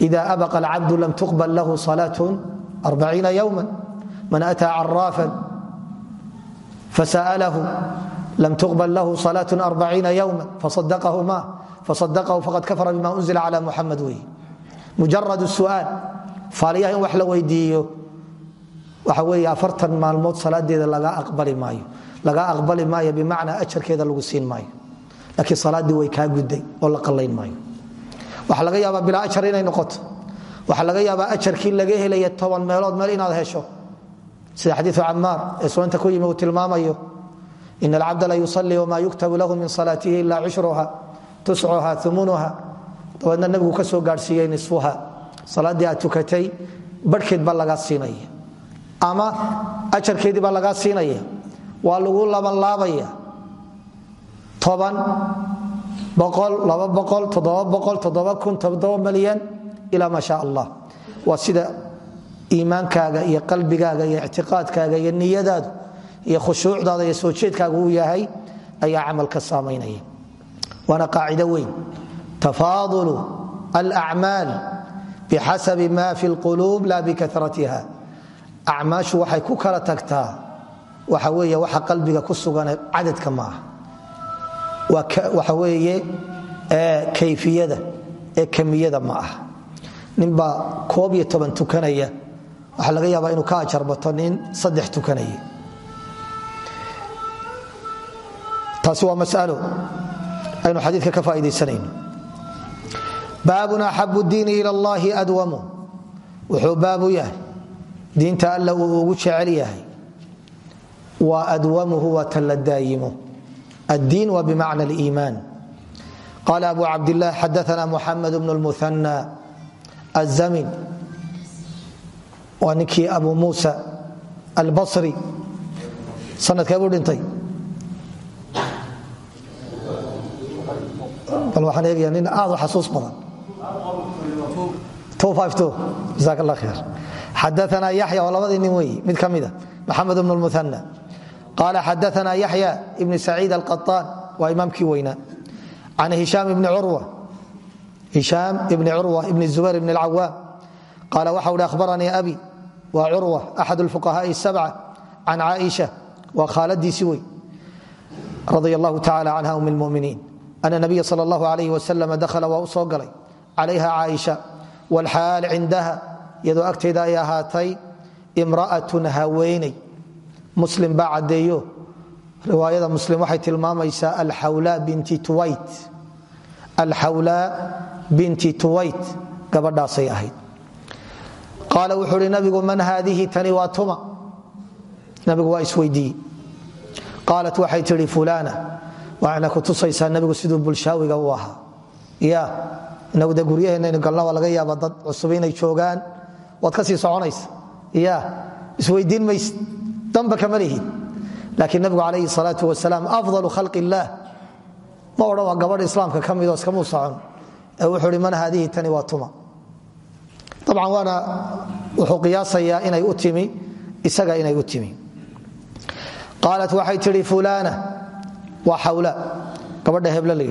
Ida abaqa alcabdu lam tuqbal lahu salaatun arbaciina yowma man ataa caraafan fasa'alahu lam tuqbal lahu salaatun arbaciina yowma fasadaqahu ma faqad kafara bima unzila cala muxamed weeye mujarad su'aal faaliyaha in wax la weydiiyo. Waxa weeye afartan maalmood salaadeeda laga aqbali maayo. Laga aqbali maayo bimacnaa ajarkeeda lagu siin maayo. Laakiin salaaddii way kaa gudday oo la qallayn maayo. Waxaa laga yaabaa bilaa ajar inay noqoto. Waxaa laga yaabaa ajarkii laga helaya toban meelood meel inaad hesho. Sida xadiiu camaar ee ku yimi tilmaamayo in alcabda la yusalii wma yuktabu lahu min salaatihi ila cushruha tuscuha umunuha dabeedna nabigu ka soo nisfuha salaaddii aad tukatay barhkeed baa lagaa siinaya. Ama ajarkeedii baa lagaa siinaya. Waa lagu labanlaabaya. Toban boqol laba boqol toddoba boqol toddoba kun toddoba malyan ilaa maa sha allah waa sida iimaankaaga iyo qalbigaaga iyo ictiqaadkaaga iyo niyadaadu iyo khushuucdaada iyo soo uu yahay ayaa camalka saamaynaya. Waana qaacido weyn. Tafaadulu alacmaal bixasabi ma fi lquluub la bikaratiha acmaashu waxay ku kala tagtaa waxa weeye waxa qalbiga ku sugane cadadka ma ah waxa weeye kayfiyada ee kamiyada ma ah ninbaa koob tukanaya waxaa laga yaabaa inuu ka ajarbato nin saddex tukanaya taasi waa masalo aynu xadiidka ka faa'idaysanayno baabun axabu diini ila allahi adwamu. Wuxuu baabu yahay. Diinta alla uu ugu jecel yahay. Waa adwamuhu waa tan la daayimo. Addiin waa bimacna aliimaan. Qala abu cabdilah xadaana muxamed bnu lmuhanى azamin waa ninkii abu muusa albasri. Sanadkee buu dhintay? Bal waxaan eegaya nin aad u xasuus badan xadaana yaxya waa labadii nin weeye mid ka mida maxamed bnu lmuhanى qala xadaana yaxya ibn saciid alqaطaan waa imaamkii weynaa. Can hishaam ibni curwa ibni zubayr ibni alcawaam qaala waxa uhi ahbaranii abi. Waa curwa axad alfuqahaai sabca can caaisha. Waa khaaladiisi wey radia allahu tacala canha um lmuminiin ana nabiya sal allahu alayh wasalam dakhala waa u soo galay walxaal cindaha iyadoo agteeda ay ahaatay imra'atun haweeney muslim baa caddeeyo riwaayada muslim waxay tilmaamaysaa alxawlaa binti tuwayt alxawlaa binti tuwayt gabadhaasay ahayd qaala wuxuu uhi nabigu man haadihi tani waa tuma nabigu waa isweydiiye qaalat waxay tidhi fulana waxayna ku tusaysaa nabigu siduu bulshaawiga u ahaa ya de guryaheenaynu galna waa laga yaaba dad cusub inay joogaan. Waad ka sii soconaysa. Ya isweydiin mayse damba kama lihid. Laakiin nabigu calayhi salaau afdalu khalq ma odhan waa gabadh islaamka ka midoo iskamuu socon. Ee wuxuu hi man tani waa tuma. Dabcan waana wuxuu qiyaasayaa inay u timi isaga inay u timi. Qaalat waxay tidhi fulana waa xawla. Gabadha heble la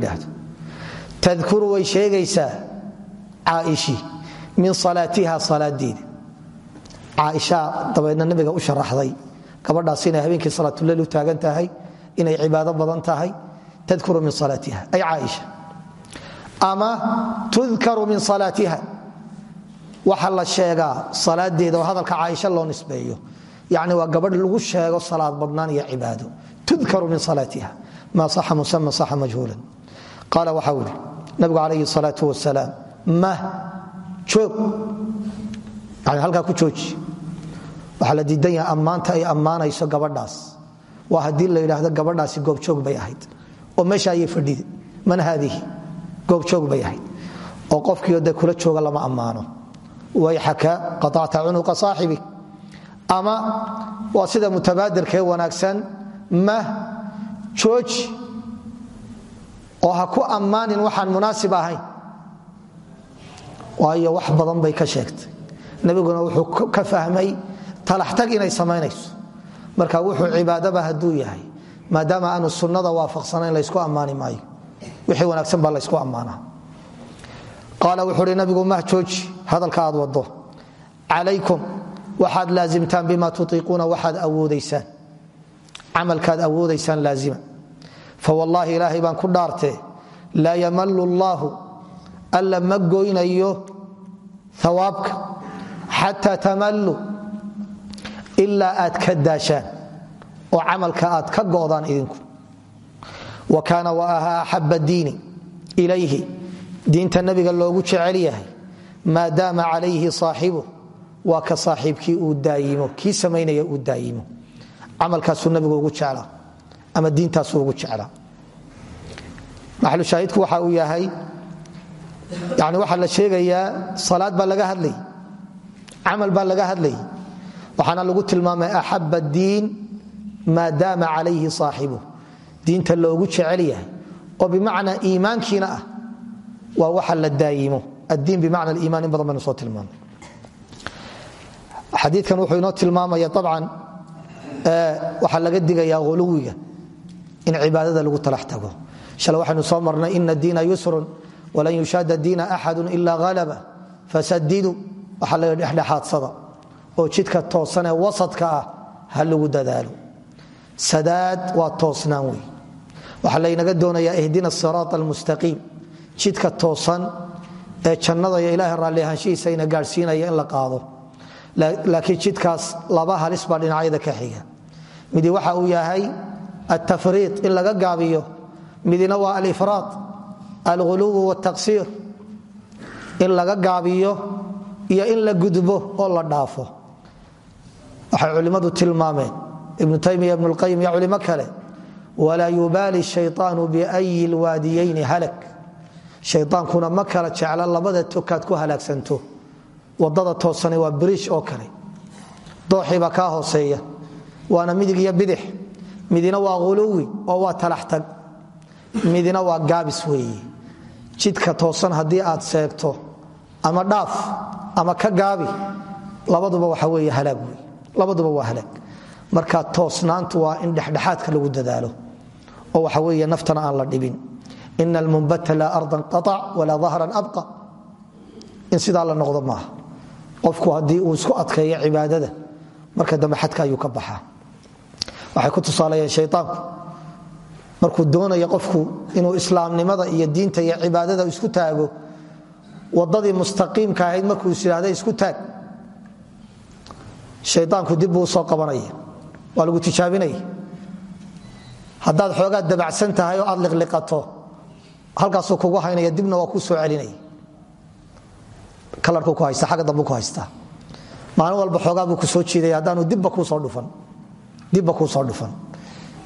tadkuru way sheegaysaa caaishi min salaatiha salaadeeda caaisha dabeedna nabiga u sharaxday gabadhaas inay habeenkii salaatuleyl u taagan tahay inay cibaado badan tahay tadkuru min salaatiha ay caaisha ama tudkaru min salaatiha waxa la sheegaa salaadeeda oo hadalka caaisha loo nisbeeyo. Yani waa gabadh lagu sheego salaad badnaan iyo cibaado. Tudkaru min salaatiha ma saxa musama saxa nabigu calayhi salaau wasalaam mah joog yani halkaa ku jooji waxaa la diidan yaha ammaanta ay ammaanayso gabadhaas. Waa haddii la yidhaahdo gabadhaasi goobjoog bay ahayd. Oo meesha ayay fadhide man haadihi goobjoog bay ahayd. Oo qofkiio de kula jooga lama ammaano. Wayxaka qaطacta cunuqa saaxibi. Ama waa sida mutabaadirkee wanaagsan. Mah jooji oo ha ku ammaanin waxaan munaasib ahayn waayo wax badan bay ka sheegtay. Nebiguna wuxuu ka fahmay talaxtag inay samaynayso. Marka wuxuu cibaadaba hadduu yahay maadaama aanu sunnada waafaqsanayn laysku ammaani maayo. Wixii wanaagsan baa laysku ammaanaa. Qaala wuxuu uhi nabigu mah jooji hadalka aad wado calaykum waxaad laazimtaan bima tutiiquuna waxaad awoodaysaan. Camalkaad awoodaysaan laazima fawallaahi ilaahay baan ku dhaartee laa yamalu llaahu alla ma goynayo hawaabka xataa tamallu ilaa aad ka daashaan oo camalka aad ka go'daan idinku. Wa kaana wa ahaa axaba diini ilayhi diinta nabiga loogu jecel yahay maadaama calayhi saaxibu waa ka saaxiibkii uu daayimo kii samaynaya uu daayimo. Camalkaasuu nabigu ugu jeclaa ama diintaasuu ugu jeclaa. Maxalushaahidku waxa uu yahay yani waxaa la sheegayaa salaad baa laga hadlay camal baa laga hadlay waxaana lagu tilmaamay axaba diin maadaama calayhi saaxibu. Diinta loogu jecel yahay oo bimacnaa iimaankiina ah waa waxa la daayimo. Addiin bimacna iimaan in badan baynu soo tilmaamay. Xadiikan wuxuu inoo tilmaamaya abcan waxaa laga digayaa huluwiga in cibaadada lagu talax tago. Shale waxaynu soo marnay ina diina yusrun walan yushaada diina axadu ila halaba fasadidu waxaa laga dhexdhexaadsada oo jidka toosan ee wasadka ah ha lagu dadaalo. Sadaad waa toosnaan wey waxaa laynaga doonayaa ihdina siraat almustaqiim jidka toosan ee jannada iyo ilaahay raallihaanshihiisa ina gaadhsiinaya in la qaado. Laakiin jidkaas laba halis baa dhinacyada ka xiga. Midi waxa uu yahay atafriid in laga gaabiyo midina waa alifraad alguluw wtaqsiir in laga gaabiyo iyo in la gudbo oo la dhaafo waxay culimmadu tilmaameen ibnu taymiya ibn اlqayim iyo culimo kale walaa yubaali shayطaanu biyi lwaadiyayni halak shayaankuna ma kala jecla labada tokaad ku halaagsanto waddada toosane waa briish oo midina waa huluwi oo waa talaxtag midina waa gaabis weeye jidka toosan haddii aad seegto ama dhaaf ama ka gaabi labaduba waxa wey halaag wey labaduba waa halaag marka toosnaantu waa in dhexdhexaadka lagu dadaalo oo waxa weeye naftana aan la dhibin. Ina almunbata ardan qaac walaa dahran abqa. In sidaa la noqdo maaha. Qofku haddii uu isku adkeeyo cibaadada marka dambe ayuu ka baxaa waxay ku tusaaleeyeen shaytaanku markuu doonaya qofku inuu islaamnimada iyo diinta iyo cibaadada isku taago wadadii mustaqiimka ahayd markuu is idhaahda isku taag. Shaydaanku dib buu u soo qabanaya waa lagu tijaabinaya haddaad xoogaa dabacsan tahay oo aad liqliqato halkaasuu kugu haynaya dibna waa kuu soo celinaya kalarku ku haysta agga dambu ku haystaa. Maalin walba xoogaa ku soo jiidaya haddaanu dibba kuusoo dhufan dibba kuusoo dhufan.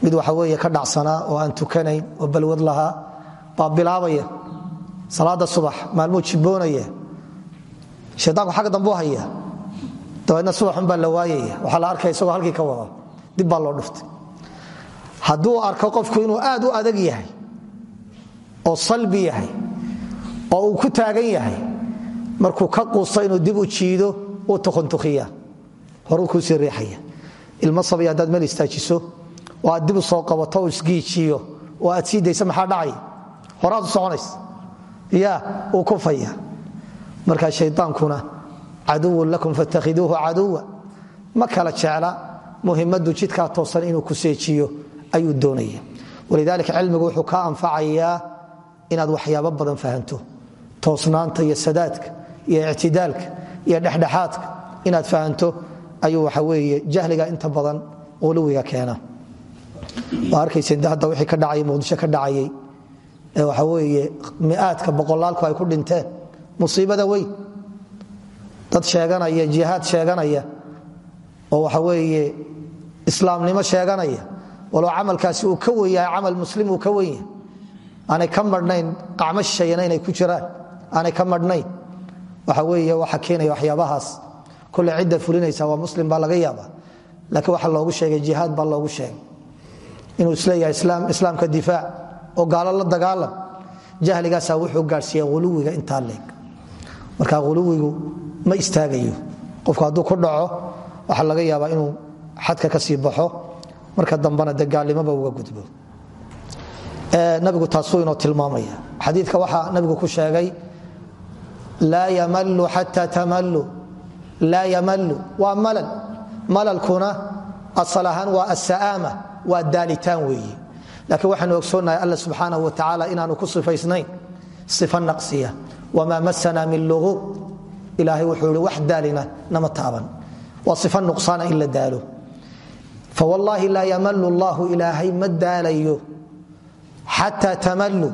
Mid waxa weeye ka dhacsanaa oo aan tukanayn oo balwad lahaa baa bilaabaya salaada subax maalmuu jiboonaya shaydaanku xagga dambu haya dabeedna subaxunbaa la waayaya. Waxaa la arkaya isagoo halkii ka wada dib baa loo dhuftay. Hadduu arko qofku inuu aad u adag yahay oo salbi yahay oo uu ku taagan yahay markuu ka quusto inuu dib u jiido uu tukuntukiya horuu kuusii riixaya ilmo sabay haddaad meel istaajiso oo aad dib u soo qabato u isgiijiyo oo aad sii daysa maxaa dhacaya horaad u soconays ya uu kufaya markaa shaydaankuna caduwun lakum fatakhiduuhu caduwa. Ma kala jecla muhimmadu jidkaa toosan inuu ku seejiyo ayuu doonaya. Walidaalika cilmigu wuxuu kaa anfacayaa inaad waxyaabo badan fahanto. Toosnaanta iyo sadaadka iyo ictidaalka iyo dhexdhexaadka inaad fahanto ayuu waxa weeye jahliga inta badan uluwiga keena. Waa arkayseen de hadda wixii ka dhacayay muqdisho ka dhacayay. Ee waxa weeye mi'aadka boqolaalku ay ku dhinteen musiibada weyn. Dad sheeganaya jihaad sheeganaya oo waxa weeye islaamnimo sheeganaya. Walow camalkaasi uu ka wen yahay muslim uu ka wen yahay aanay ka inay ku jiraan. Aanay ka waxa weeye waxa keenaya waxyaabahaas kule cidda fulinaysa waa muslim baa laga yaaba laakiin waxa loogu sheegay jihaad baa loogu sheegay. Inuu is leeyahay islaamka difaac oo gaalo la dagaalam jahligaasaa wuxuu gaadhsiiya uluwiga intaa leeg. Marka uluwigu ma istaagayo. Qofku hadduu ku dhaco waxaa laga yaabaa inuu xadka ka sii baxo. Marka dambena de uga gudbo. Nabigu taasuu inoo tilmaamaya. Xadiidka waxaa nabigu ku sheegay laa yamalu xata tamalu laa yamalu waa malal malalkuna asal ahaan waa asa'aama waa daalitaan weeye laakiin waxaanu ogsoonnahay alla subxaanahu wa tacaala inaanu ku sifaysnayn sifa naqsiya. Wamaa masana min luguub ilaahay wuxuu wax daalina nama taaban. Waa sifa nuqsaana in la daalo. Fawallaahi laa yamalu allahu ilaahay ma daalayo xataa tamalu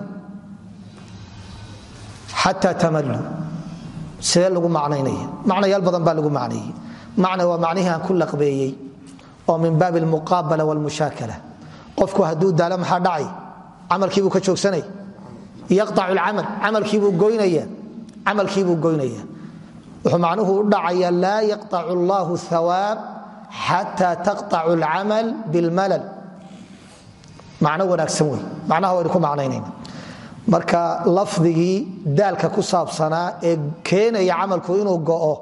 sidee lagu macnaynaya macnayaal badan baa lagu macneeyey macna waa macnihii aan ku laqbeeyey oo min baabi almuqaabala walmushaakala. Qofku hadduu daalo maxaa dhacay? Camalkiibuu ka joogsanaya yaqtacu lcamal camalkiibuu goynaya camalkiibuu goynaya wuxuu macnuhu u dhacaya laa yaqtacu allahu hawaab xataa taqtacu alcamal bilmalal. Macno wanaagsan wey macnaha waynu ku macnaynayna marka lafdigii daalka ku saabsanaa ee keenaya camalku inuu go'o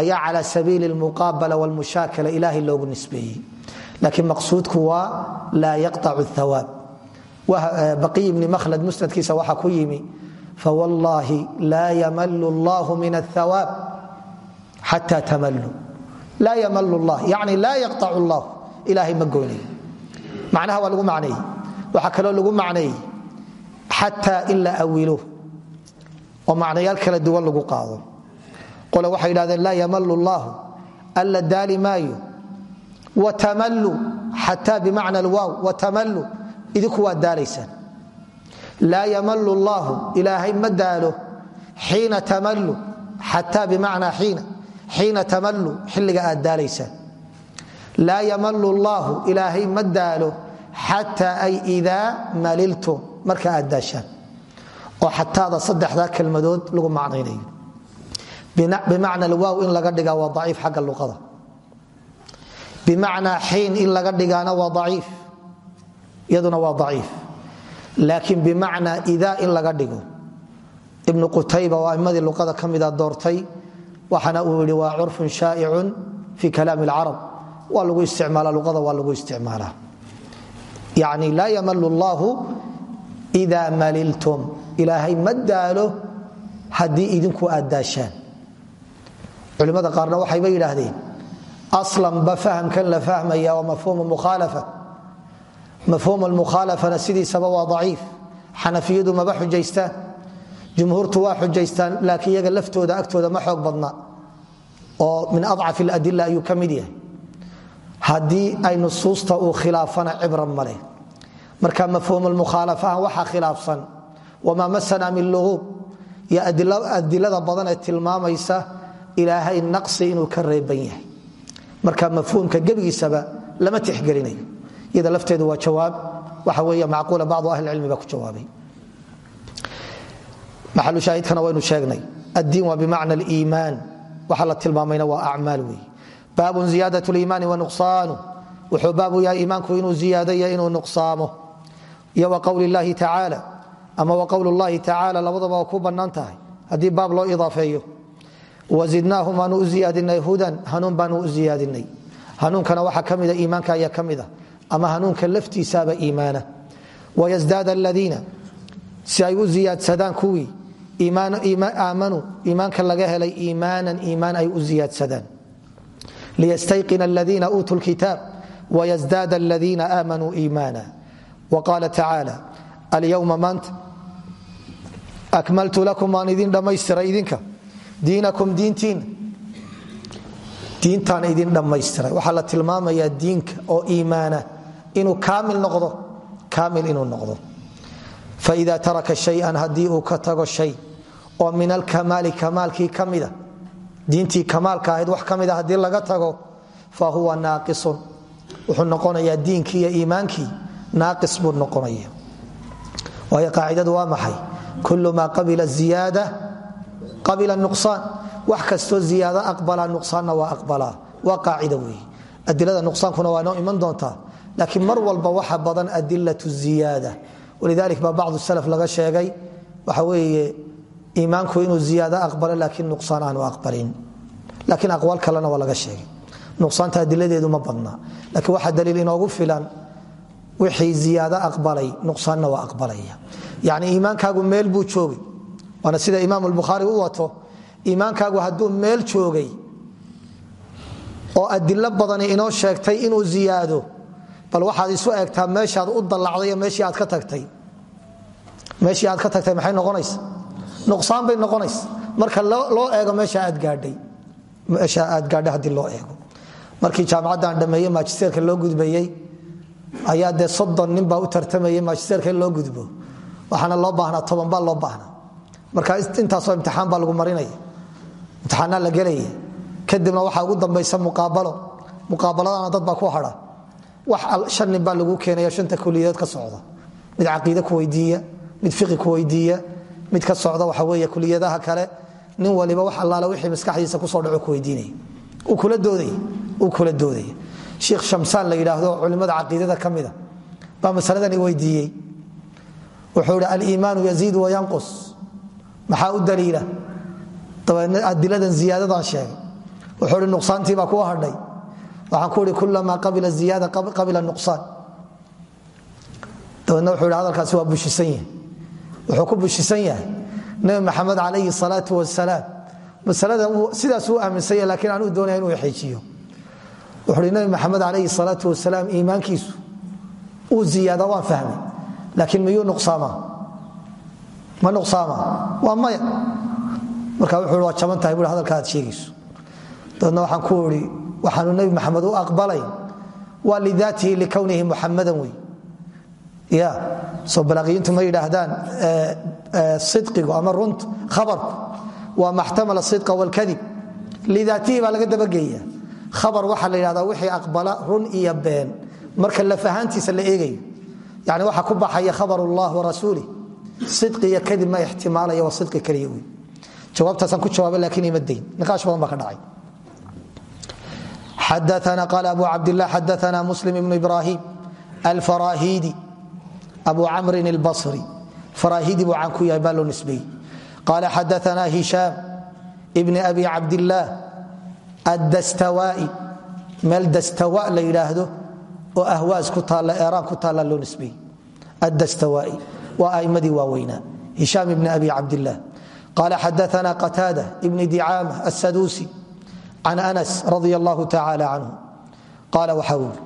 ayaa cala sabiili almuqaabala walmushaakala ilaahay loogu nisbeeyey. Laakiin maqsuudku waa laa yaqtacu thawaab baqiy ibni makhlad musnadkiisa waxaa ku yimi fawallaahi laa yamalu allahu min athawaab xata tamalu laa yamalu llah yani laa yaqtacu allah ilaahay ma macnaha waa lagu macneeyey. Waxaa kaloo lagu macneeyey xataa in la awilo oo macnayaal kala duwan lagu qaado. Qole waxay yidhahdeen laa yamalu llahu alla daali maayo. Watamalu xataa bimacna alwaaw watamalu idinku waa daalaysaan. Laa yamalu llahu ilaahay ma daalo xiina tamalu xataa bimacnaa xiina xiina tamalu xilliga aad daalaysaan. Laa yamalu llahu ilaahay ma daalo xataa ay idaa maliltum marka aad daashaan oo xataada saddexdaa kelmadood lagu macnaynayo. Bimacna alwaaw in laga dhigaa waa daciif xagga luqada. Bimacnaa xiin in laga dhigaana waa aciif iyaduna waa daciif. Laakiin bimacnaa idaa in laga dhigo ibnu qutayba oo aimmadii luqada ka doortay waxaana uu yidhi waa curfun shaa'icun fi kalaami alcarab. Waa lagu isticmaala luqada waa lagu isticmaalaa yani laa yamalu llahu idaa maliltum. Ilaahay ma daalo haddii idinku aad daashaan. Culimmada qaarna waxayba yidhaahdeen aslanba fahamkan la fahmaya waa mafhuum mukhaalafa. Mafhuum almukhaalafana sidiisaba waa daciif. Xanafiyadu maba xujaystaan. Jumhuurtu waa xujaystaan laakiin iyaga laftooda agtooda ma xoog badna oo min adcaf aladila ayuu ka mid haddii ay nusuusta uu khilaafana cibra male marka mafhuum almukhaalafahan waxaa khilaafsan. Wamaa masana min luguub iyo adilada badan ee tilmaamaysa ilaahay naqsi inuu ka yahay. Marka mafhuumka gebigiisaba lama tixgelinayo. Iyada lafteedu waa jawaab. Waxa weeye macquula bacdu ahli cilmi baa ku jawaabay. Maxalu shaahidkana waynu sheegnay. Addiin waa bimacna aliimaan waxa la tilmaamayna waa acmaal weeye baabun ziyaadat liimaani wa nuqsaanu. Wuxuu baabu yahay iimaanku inuu ziyaadaya inuu nuqsaamo. Iyo wa qowli llahi tacaala ama wa qowl llahi tacaala labadaba waa ku bannaan tahay. Haddii baab loo idaafeeyo. Wazidnaahum aanu u ziyaadinay hudan hanuun baanu u ziyaadinay. Hanuunkana waxaa ka mida iimaanka ayaa ka mida. Ama hanuunka laftiisaaba iimaana. Wayasdaad aladiina si ay u ziyaadsadaan kuwii aamanuu iimaanka laga helay iimaanan iimaan ay liyastayqina aladiina uutuu lkitaab wayasdaad aladiina aamanuu iimaana wqaala tacaala alyowma maanta akmaltu lakum waan idin dhammaystiray idinka diinakum diintiina diintaan idin dhammaystiray waxaa la tilmaamayaa diinka oo iimaana inuu kaamil noqdo kaamil inuu noqdo faida taraka shayan haddii uu ka tago shay oo min alkamaali kamaalkii ka mida diintii kamaalka ahayd wax ka mida haddii laga tago fa huwa naaqisun. Wuxuu noqonayaa diinkii iyo iimaankii naaqis buu noqonaya waayo qaacidadu waa maxay? Kul maa qabila ziyaada qabila nuqsaan. Wax kastoo ziyaado aqbalaa nuqsaanna waa aqbalaa. Waa qaacida weeye. Adilada nuqsaankuna waa noo iman doontaa. Laakiin mar walba waxa badan adilat ziyaada. Walidalik baa bacdu salaf laga sheegay. Waxa weeye iimaanku inuu ziyaado aqbalo laakiin nuqsaan aanu aqbalin. Laakiin aqwaal kalena waa laga sheegay. Nuqsaanta adiladeedu ma badna. Laakiin waxaa daliil inoogu filan wixii ziyaado aqbalay nuqsaanna waa aqbalaya. Yacni iimaankaagu meel buu joogay. Waana sida imaam albukhaari u wato iimaankaagu hadduu meel joogay oo adilo badani inoo sheegtay inuu ziyaado bal waxaad isu eegtaa meeshaad u dallacday meeshii aad ka tagtay maxay noqonaysa nuqsaan bay noqonaysa. Marka loo eego meesha aad gaadhay haddii loo eego. Markii jaamacaddan dhammeeye maajisteerka loo gudbayey ayaa dee soddon nin baa u tartamayay maajisteerka loo gudbo. Waxaana loo baahnaa toban baa loo baahnaa. Marka intaasoo imtixaan baa lagu marinaya imtixaanaa la gelaya kadibna waxaa ugu dambaysa muqaabalo. Muqaabaladana dad baa ku hadha wax shan nin baa lagu keenaya shanta kuliyadeed ka socda. Mid caqiide ku weydiiya mid fiqi ku weydiiya mid ka socda waxa weeye kuliyadaha kale nin waliba wax allaale wixii maskaxdiisa ku soo dhaco ku weydiinaya uu kula doodaya uu kula doodaya sheikh shamsaan la yidhaahdo culimmada caqiidada ka mida baa masaladani weydiiyey. Wuxuu ihi aliimaanu yaziidu wayanqus maxaa u daliila? Dabeedna adiladan ziyaadadan sheegay. Wuxuu ihi nuqsaantii baa kuu hadhay. Waxaan ku ihi kulamaa qabila ziyaada qabila nuqsaan. Dabeedna wuxuu ihi hadalkaasi waa bushisan yahay wuxuu ku bushisan yahay nebi maxamed calayhi salaatu wasalaam masalada sidaas uu aaminsan yahay lakiin aan u doonaya inuu xeejiyo wuxuu nebi maxamed calayhi salaatu wasalaam iimaankiisu uu ziyaada waan fahmay. Laakiin miyuu nuqsaamaa? Ma nuqsaamaa? Waa maya. Marka wuxuu waa jaban tahay bui hadalka aad sheegayso. Dabeedna waxaan ku idhi waxaanu nebi maxamed u aqbalay waa lidaatihi likownihi muxamadan wey. Ya soo balaaqiyiintu ma yidhaahdaan sidqigu ama runtu khabarku waa maxtamala sidqa walkadib lidaatihi baa laga dabageeya. Khabar waxaa la yidhahdaa wixii aqbala run iyo been. Marka lafahaantiisa la eegayo yani waxaa ku baxaya khabar ullah warasuulih sidqi iyo kadib ma ixtimaalaya waa sidqi keliya wey jawaabtaasaan ku jawaaba laakiin ima dayn niqaash badan baa ka dhacay. Xadaana qaal abu cabdilah xadaana muslim ibnu ibrahim alfarahidi abu camrin اlbصri farahidi buu caan ku yahay baa loo nisbeeyey qaala xadaana hishaam ibn abi cabdillaah addastawaa'i meel dastawa la yidhaahdo oo ahwaas ku taalla eeraan ku taalla loo nisbeeyey addastawaa'i waa a'imadii waaweynaa hishaam ibni abi cabdillaah qaala xadaana qataada ibni dicaama assaduusi can anas radia allahu tacaala canhu. Qaala waxaa uu yiri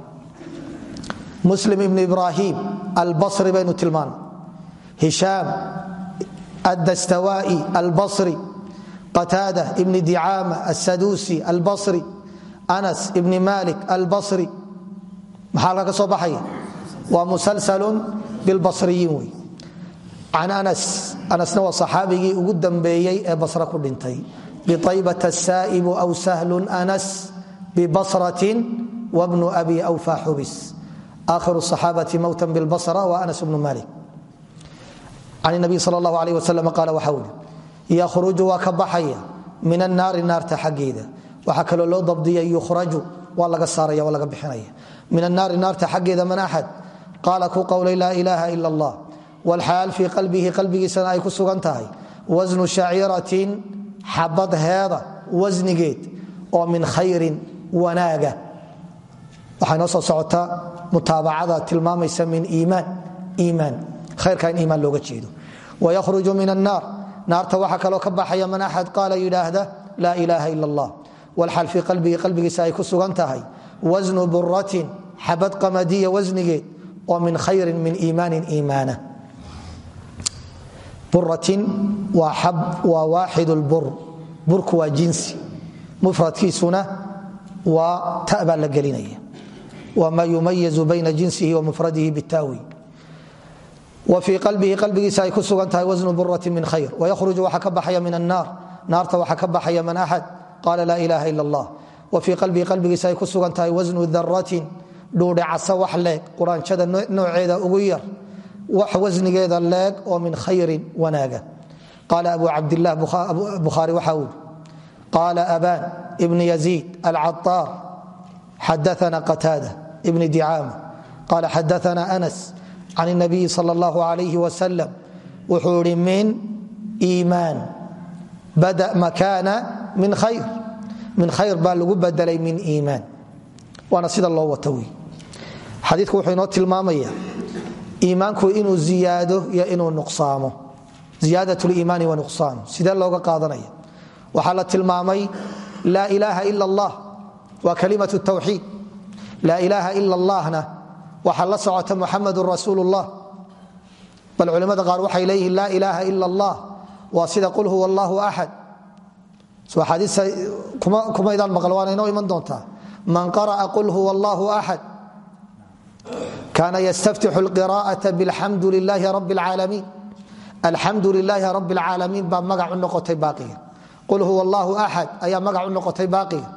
muslim ibn ibrahim albasri baynu tilmaana hishaam addastawaa'i albasri qataada ibni dicaama assaduusi albasri anas ibni malik albasri. Maxaa halka ka soo baxaya musalsalun bilbasriyiin wey. Can anas anasna waa saxaabigii ugu dambeeyey ee basra ku dhintay. Biaybata asaa'ibu aw sahlun anas bibasratin wabnu abi awfa xubis akhiru saxaabati mowtan bilbasra wa anas bnu malik can nabiy sal allahu alayh wasalam qaala waxa uli yakhruju waa ka baxaya min annaari naarta xaggeeda waxaa kaloo loo dabdiya yukhraju waa laga saaraya waa laga bixinaya min annaari naarta xaggeeda man axad qaala ku qowlay laa ilaaha ila allah walxaal fii qalbihi qalbigiisana ay ku sugan tahay wasnu shaciratin xabad heeda wasnigeed oo min khayrin wanaaga waxaa noo soo socotaa mutaabacada tilmaamaysa min iimaan khayrka in iimaan looga jeedo. Wayahruju min annaar. Naarta waxaa kaloo ka baxaya man axad qaala yidhaahda laa ilaaha ila allah walxal fii qalbihi qalbigiisa ay ku sugan tahay. Wasnu buratin xabad qamadiya wasnigeed min khayrin min iimaanin iimaana. Buratin waa waaxid lbur burku waa jinsi. Mufradkiisuna waa ta la gelinaya wma yumayizu bayna jinsihi wa mufradihi bitawi wa fii qalbihi qalbigiisa ay ku sugan tahay wasnu burati min khayr. Wayahruju waxa ka baxaya min annaar naarta waxa ka baxaya man axad qaala laa ilaha ila allah wa fii qalbihi qalbigiisa ay ku sugan tahay wasnu daratin dhuudhe casa wax leeg. Quraanjada nooceeda ugu yar. Wax wasnigeeda leeg oo min khayrin wanaaga. Qaala abu cabdilah bukhaari waxa uu qaala aban ibn yaziid alcaaar xadaana qataada ibn dicaama qaala xadaana anas can اnabiyi sal اllahu alayh wasalam wuxuu ihi min iimaan bada makaana min khayr min khayr baa lagu bedelay min iimaan waana sida loo wato wey xadiiku wuxuu inoo tilmaamaya iimaanku inuu ziyaado iyo inuu nuqsaamo ziyaadat liimaani wa nuqsaanu sidee looga qaadanaya waxaa la tilmaamay laa ilaaha ila allah waa kalimat tawxiid laa ilaaha ila allahna waxaa la socota muxamadun rasuul llah bal culimmada qaar waxay leeyihiin laa ilaaha ila allah waa sida qul huwa allahu axad kumaydaan maqal waana inoo iman doontaa. Man qara'a qul huwa allahu axad kaana yastaftixu lqira'ata bilxamdu lilaahi rabi alcaalamiin alxamdu lilaahi rabi alcaalamiin baa magac u noqotay baaqiga. Qul huwa allahu axad ayaa magac u noqotay baaqiga.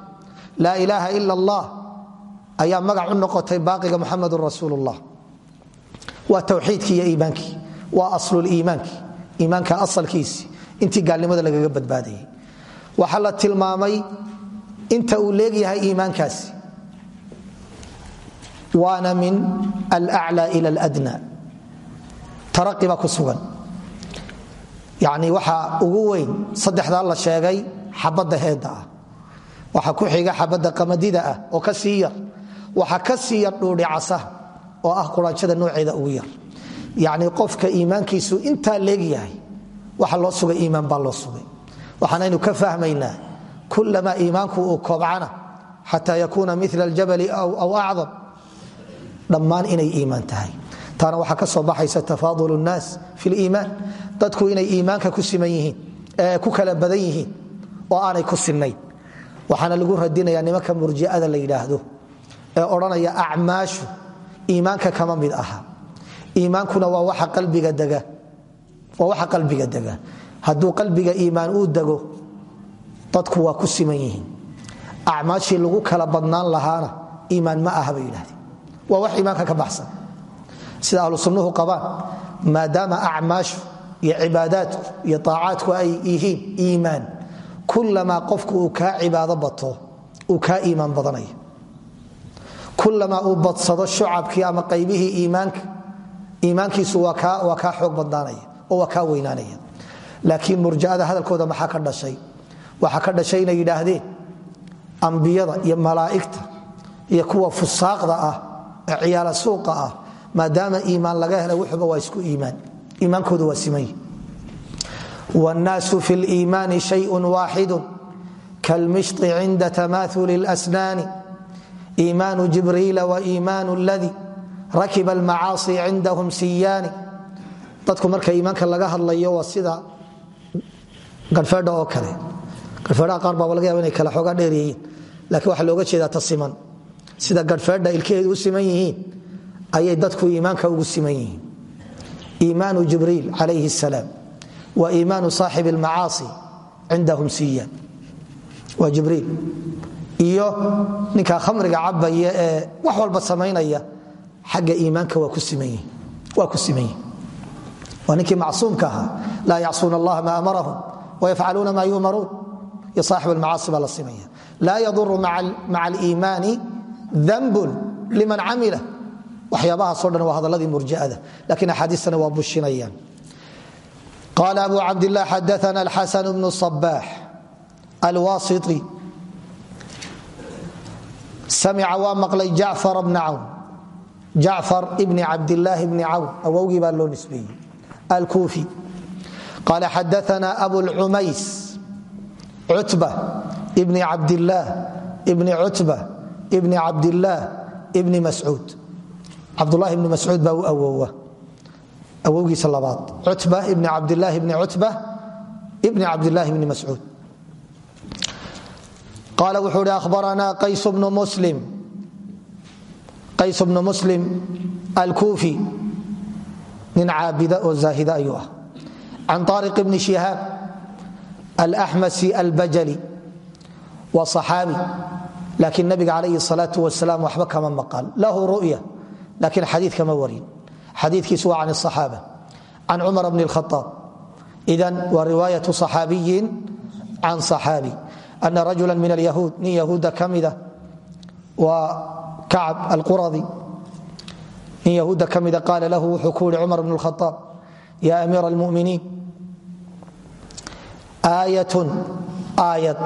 Laa ilaaha ila allah ayaa magac u noqotay baaqiga muxamadun rasuul llah waa towxiidkii iyo iimaankii. Waa asluliimaankii iimaanka asalkiisi. Intii gaalnimada lagaga badbaadayay waxaa la tilmaamay inta uu leegyahay iimaankaasi. Waana min alaclى ila اladna taraqi baa ku sugan. Yani ugu weyn saddexdaa la sheegay xabadda heedda ah. Ku xiga xabadda qamadida ah oo ka sii waxaa ka sii yar dhuudhi casaha oo ah quraanjada nooceeda ugu yar. Yacni qofka iimaankiisu intaa leegyahay waxa loo sugay iimaan baa loo sugay. Waxaanaynu ka fahmaynaa kulamaa iimaanku uu kobcana xataa yakuuna mila aljabali aw acdam dhammaan inay iimaan tahay. Taana waxaa ka soo baxaysa tafaadul nnaas fi liimaan dadku inay iimaanka ku siman yihiin ku kala badan yihiin oo aanay ku sinnayn. Waxaana lagu radinaya nimanka murjiada la yidhaahdo ee odhanaya acmaashu iimaanka kama mid aha. Iimaankuna waa waxa qalbiga dega. Hadduu qalbiga iimaan uu dego dadku waa ku siman yihiin. Acmaashii lagu kala badnaan lahaana iimaan ma aha bay yidhahdeen. Waa wax iimaanka ka baxsan. Sida ahlu sunnuhu qabaan maadaama acmaashu iyo cibaadaadku iyo aacaadku ay yihiin iimaan kulamaa qofku uu kaa cibaado bato uu kaa iimaan badanaya kulamaa uu badsado shucabkii ama qaybihii iimaanka iimaankiisu waa kaa xoog badnaanaya oo waa kaa weynaanaya laakiin murjaada hadalkooda maxaa ka dhashay waxaa ka dhashay inay yidhaahdeen ambiyada iyo malaa'igta iyo kuwa fusaaqda ah ee ciyaala suuqa ah maadaama iimaan laga hela wuxuba waa isku iimaan iimaankoodu waa siman yihi wاnnaasu fi اliimaani shayء waaxidu kalmishطi cinda tamaثul اlasnaani iimaanu jibriila wa iimaanu ladii rakiba almacaasi cindahum siyaani dadku marka iimaanka laga hadlayo waa sida garfeedha oo kale garfeedhaha qaar baaba laga yaba inay kale xoogaa dheer yihiin laakiin waxaa looga jeedaa ta siman sida garfeedha ilkaheedu u siman yihiin ayay dadku iimaanka ugu siman yihiin iimaanu jibriil iyo ninkaa khamriga cabaya ee wax walba samaynaya xagga iimaanka waa ku siman yihiin waa ninkii macsuumka ahaa laa yacsuuna allaha ma amarahum wayafcaluuna ma yumaruun. Iyo saaxib almacaasi baa la simaya laa yaduru maca aliimaani danbun liman camila. Waxyaabahaasoo dhan waa hadaladii murjiada lakiin axaadiistana waa bushinayaan. Qaala abu cabdilah xadaana alxasan bnu صabaax alwasiti samica waa maqlay jacfar bna cawn jacfar bni cabdilaahi bni cawn awowgii baa loo nisbeeyey alkuufi qaala xadaana abulcumays cutba bni cabdilaah bni cutba bni cabdilaah bni mascuud cabdulahi bni mascuud baa u awowa awowgiisa labaad cutba ibni cabdilaahi bni cutba bni cabdilaahi bni mascuud qaal wuxuu hi ahbaranaa qays bnu muslim. Alkuufi nin caabid oo zaahid ayuu ah can ariq bni shihaab alxmasi albajali waa axaabi laakiin nabiga calayhi salaau wasalaam waxba kama maqal lahu ru'ya laakiin xadii kama warin. Xadiikiisu waa can asaxaaba can cumar bni khaaab idan waa riwaayatu صaxaabiyin can صaxaabi ana rajula min alyahuud nin yahuudda ka mida waa kacab alquradi nin yahuudda ka mida qaala lahu wuxuu ku yihi cumar bn khaaab ya amiira almuminiin aayatun aayad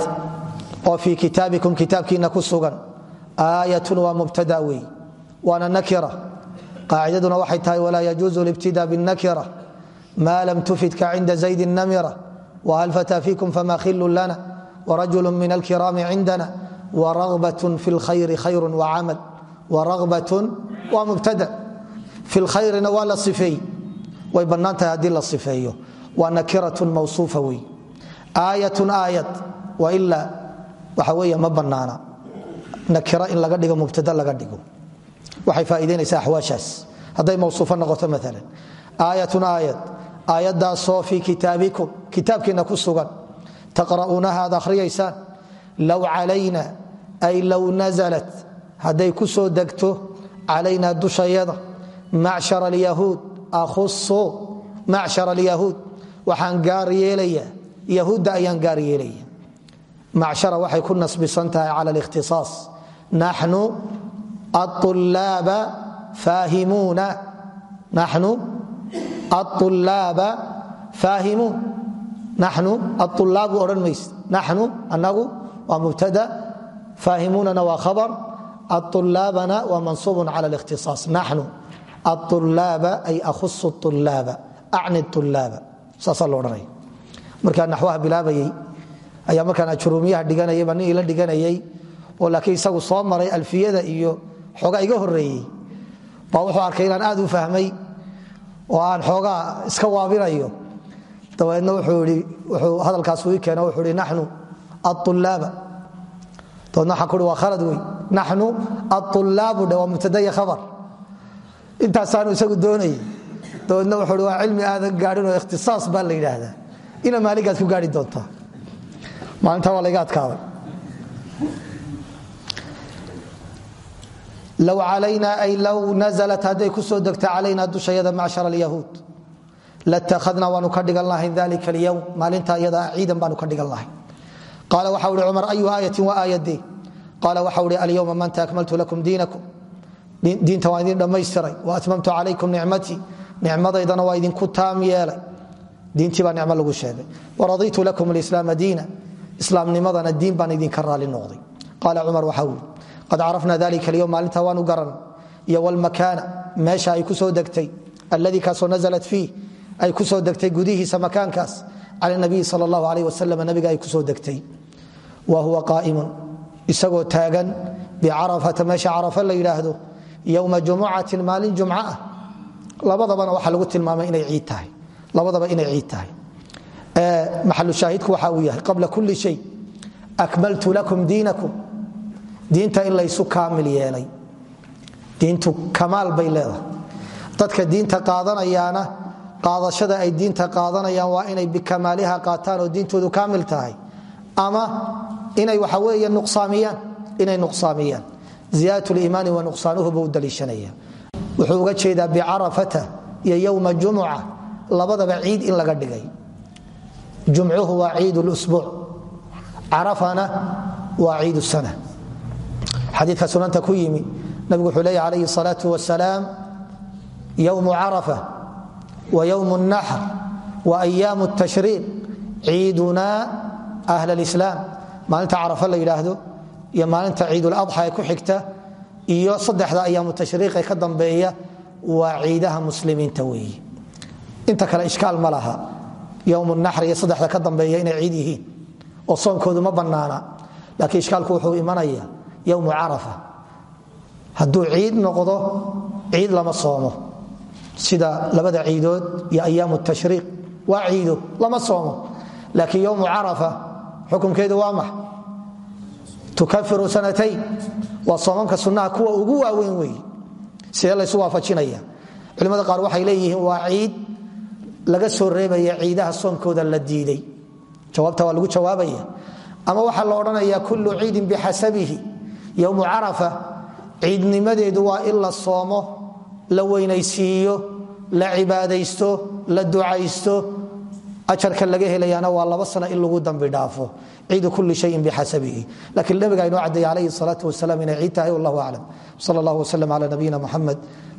oo fii kitaabikum kitaabkiinna ku sugan aayatun waa mubtada wey waana nakira qaacidaduna waxay tahay walaa yajuuzu libtida bاnnakira ma lam tufidka cinda zaydin namira whal fata fiikum fama khilun lana wrajul min alkiraami cindana wragbat fi lkhayri khayru wacamal wragbatun waa mubtada fi lkhayrina waa la sifeey way bannaan tahay haddii la sifeeyo waa nakiratun mawsuufa wey aayatun aayad wailaa waxa weeye ma bannaana nakira in laga dhigo mubtada laga dhigo waxay faa'idaynaysaa axwaashaas hadday mawsuufo noqoto maalan aayatun aayad aayaddaasoo fii kitaabikum kitaabkiinna ku sugan taqra'uunaha aad akhriyaysaan low calayna ay low nasalat hadday ku soo degto calaynaa dushayada. Macshar alyahuud ahusu macshar alyahuud. Waxaan gaar yeelayaa yahuudda ayaan gaar yeelaya macshara waxay ku nasbisan tahay cala alikhtisaas. Naxnu aulaaba faahimuuna. Naxnu aulaaba faahimuun naxnu aulaabu odhan mayse naxnu annagu waa mubtada faahimuunana waa khabar aulaabana waa mansuubun cala alikhtisaas naxnu aulaaba ay ahusu ulaaba acni ulaaba saasaa lo odhanaya markaa naxwaha bilaabayey ayaa markaan dhiganayay oo laakiin isagu soo maray alfiyada iyo xoogaa iga horeeyey baa wuxuu arkay inaan aad u fahmay oo aan xoogaa iska waabinayo dabeedna wuxuu hadalkaas ii keeno wuxuu hi naxnu aulaaba dabeedna waxaan kuhi waa khalad wey naxnu aulaabu dhe waa mubtadaya khabar. Intaasaanu isagu doonayay dabeedna wuxuu hi waa cilmi aadan gaadhin oo ikhtisaas baa la yidhaahdaa. Ina maaligaad ku gaari doontaa. Maalintaa waa layga adkaaday low calayna ay low naزlat hadday ku soo degta calayna dushayada macshar alyahuud latakhadna waanu ka dhigan lahayn dalika alyowm maalinta iyada ciidan baanu ka dhigan lahayn qaala waxa uhi cumar ayu aayatin wa aayadee qaala waxa uhi alyowma maanta akmaltu lakum diinakum diinta waan idin dhammaystiray wa atmamtu calaykum nicmatii nicmadaydana waa idinku taam yeelay diintii baa nicmo lagu sheegay waraditu lakum alislaama diina islaamnimadana diin baan idinka raali noqday qaala cumar waxa ui qad carafna dalika alyowm maalinta waanu garan iyo wlmakaana meesha ay ku soo degtay alladii kaasoo naزlat fiih ay ku soo degtay gudihiisa makaankaas. Cala nabiyi sal allahu aleyh wasalam nabiga ay ku soo degtay. Wa huwa qaa'imun isagoo taagan bicarafata meesha carafa la yidhaahdo yowma jumucatin maalin jumco ah. Labadabana lagu tilmaamay inay ciid tahay. Labadaba inay ciid tahay. Maxalushaahidku waxa uu yahay qabla kulli shay akmaltu lakum diinakum. Diinta in laysu kaamil yeelay. Diintu kamaal bay leedahay. Dadka diinta qaadanayaana qaadashada ay diinta qaadanayaan waa inay bikamaaliha qaataan oo diintoodu kaamil tahay. Ama inay waxa weeye nuqsaamiyaan inay nuqsaamiyaan. Ziyaadat liimaani wa nuqsaanuhu buu wuxuu uga jeedaa bicarafata iyo yowma jumuca labadaba ciid in laga dhigay. Jumcuhu waa ciid lsbuuc carafana waa ciid sana. Xadiika sunanta ku yimi nabigu wuxuu leeyah alayhi salaau wasalaam yowmu carafa wa ywm الnaxr wa ayaam الtashriiq ciiduna ahl اlislaam maalinta carafa la yidhaahdo iyo maalinta ciidulaضxa ee ku xigta iyo saddexda ayaamu tashriiq ee ka dambeeya waa ciidaha muslimiinta weeye inta kale ishkaal ma laha ywm naxr iyo saddexda ka dambeeya inay ciid yihiin oo soonkoodu ma bannaana laakiin ishkaalku wuxuu imanaya yowmu carafa hadduu ciid noqdo ciid lama soomo sida labada ciidood iyo ayaamu tashriiq. Waa ciido lama soomo. Laakiin yowmu carafa xukunkeedu waa max. Tukafiru sanatayn. Waa soomamka sunnaha kuwa ugu waaweyn weeye sidee laysu waafajinaya? Culimmada qaar waxay leeyihiin waa ciid laga soo reebaya ciidaha soomkooda la diiday. Jawaabta waa lagu jawaabaya. Ama waxaa la odhanaya kullu ciidin bixasabihi yowmu carafa ciidnimadeedu waa in soomo la weynaysiiyo la cibaadaysto la ducaysto ajarka laga helayaana waa laba sano in lagu dambi dhaafo ciidu kulli shayin bixasabihi. Laakiin nabiga inoo caddeeye calayhi salaatu wasalaam inay ciid tahay wallahu aclam sal allah waslm cala nabiyina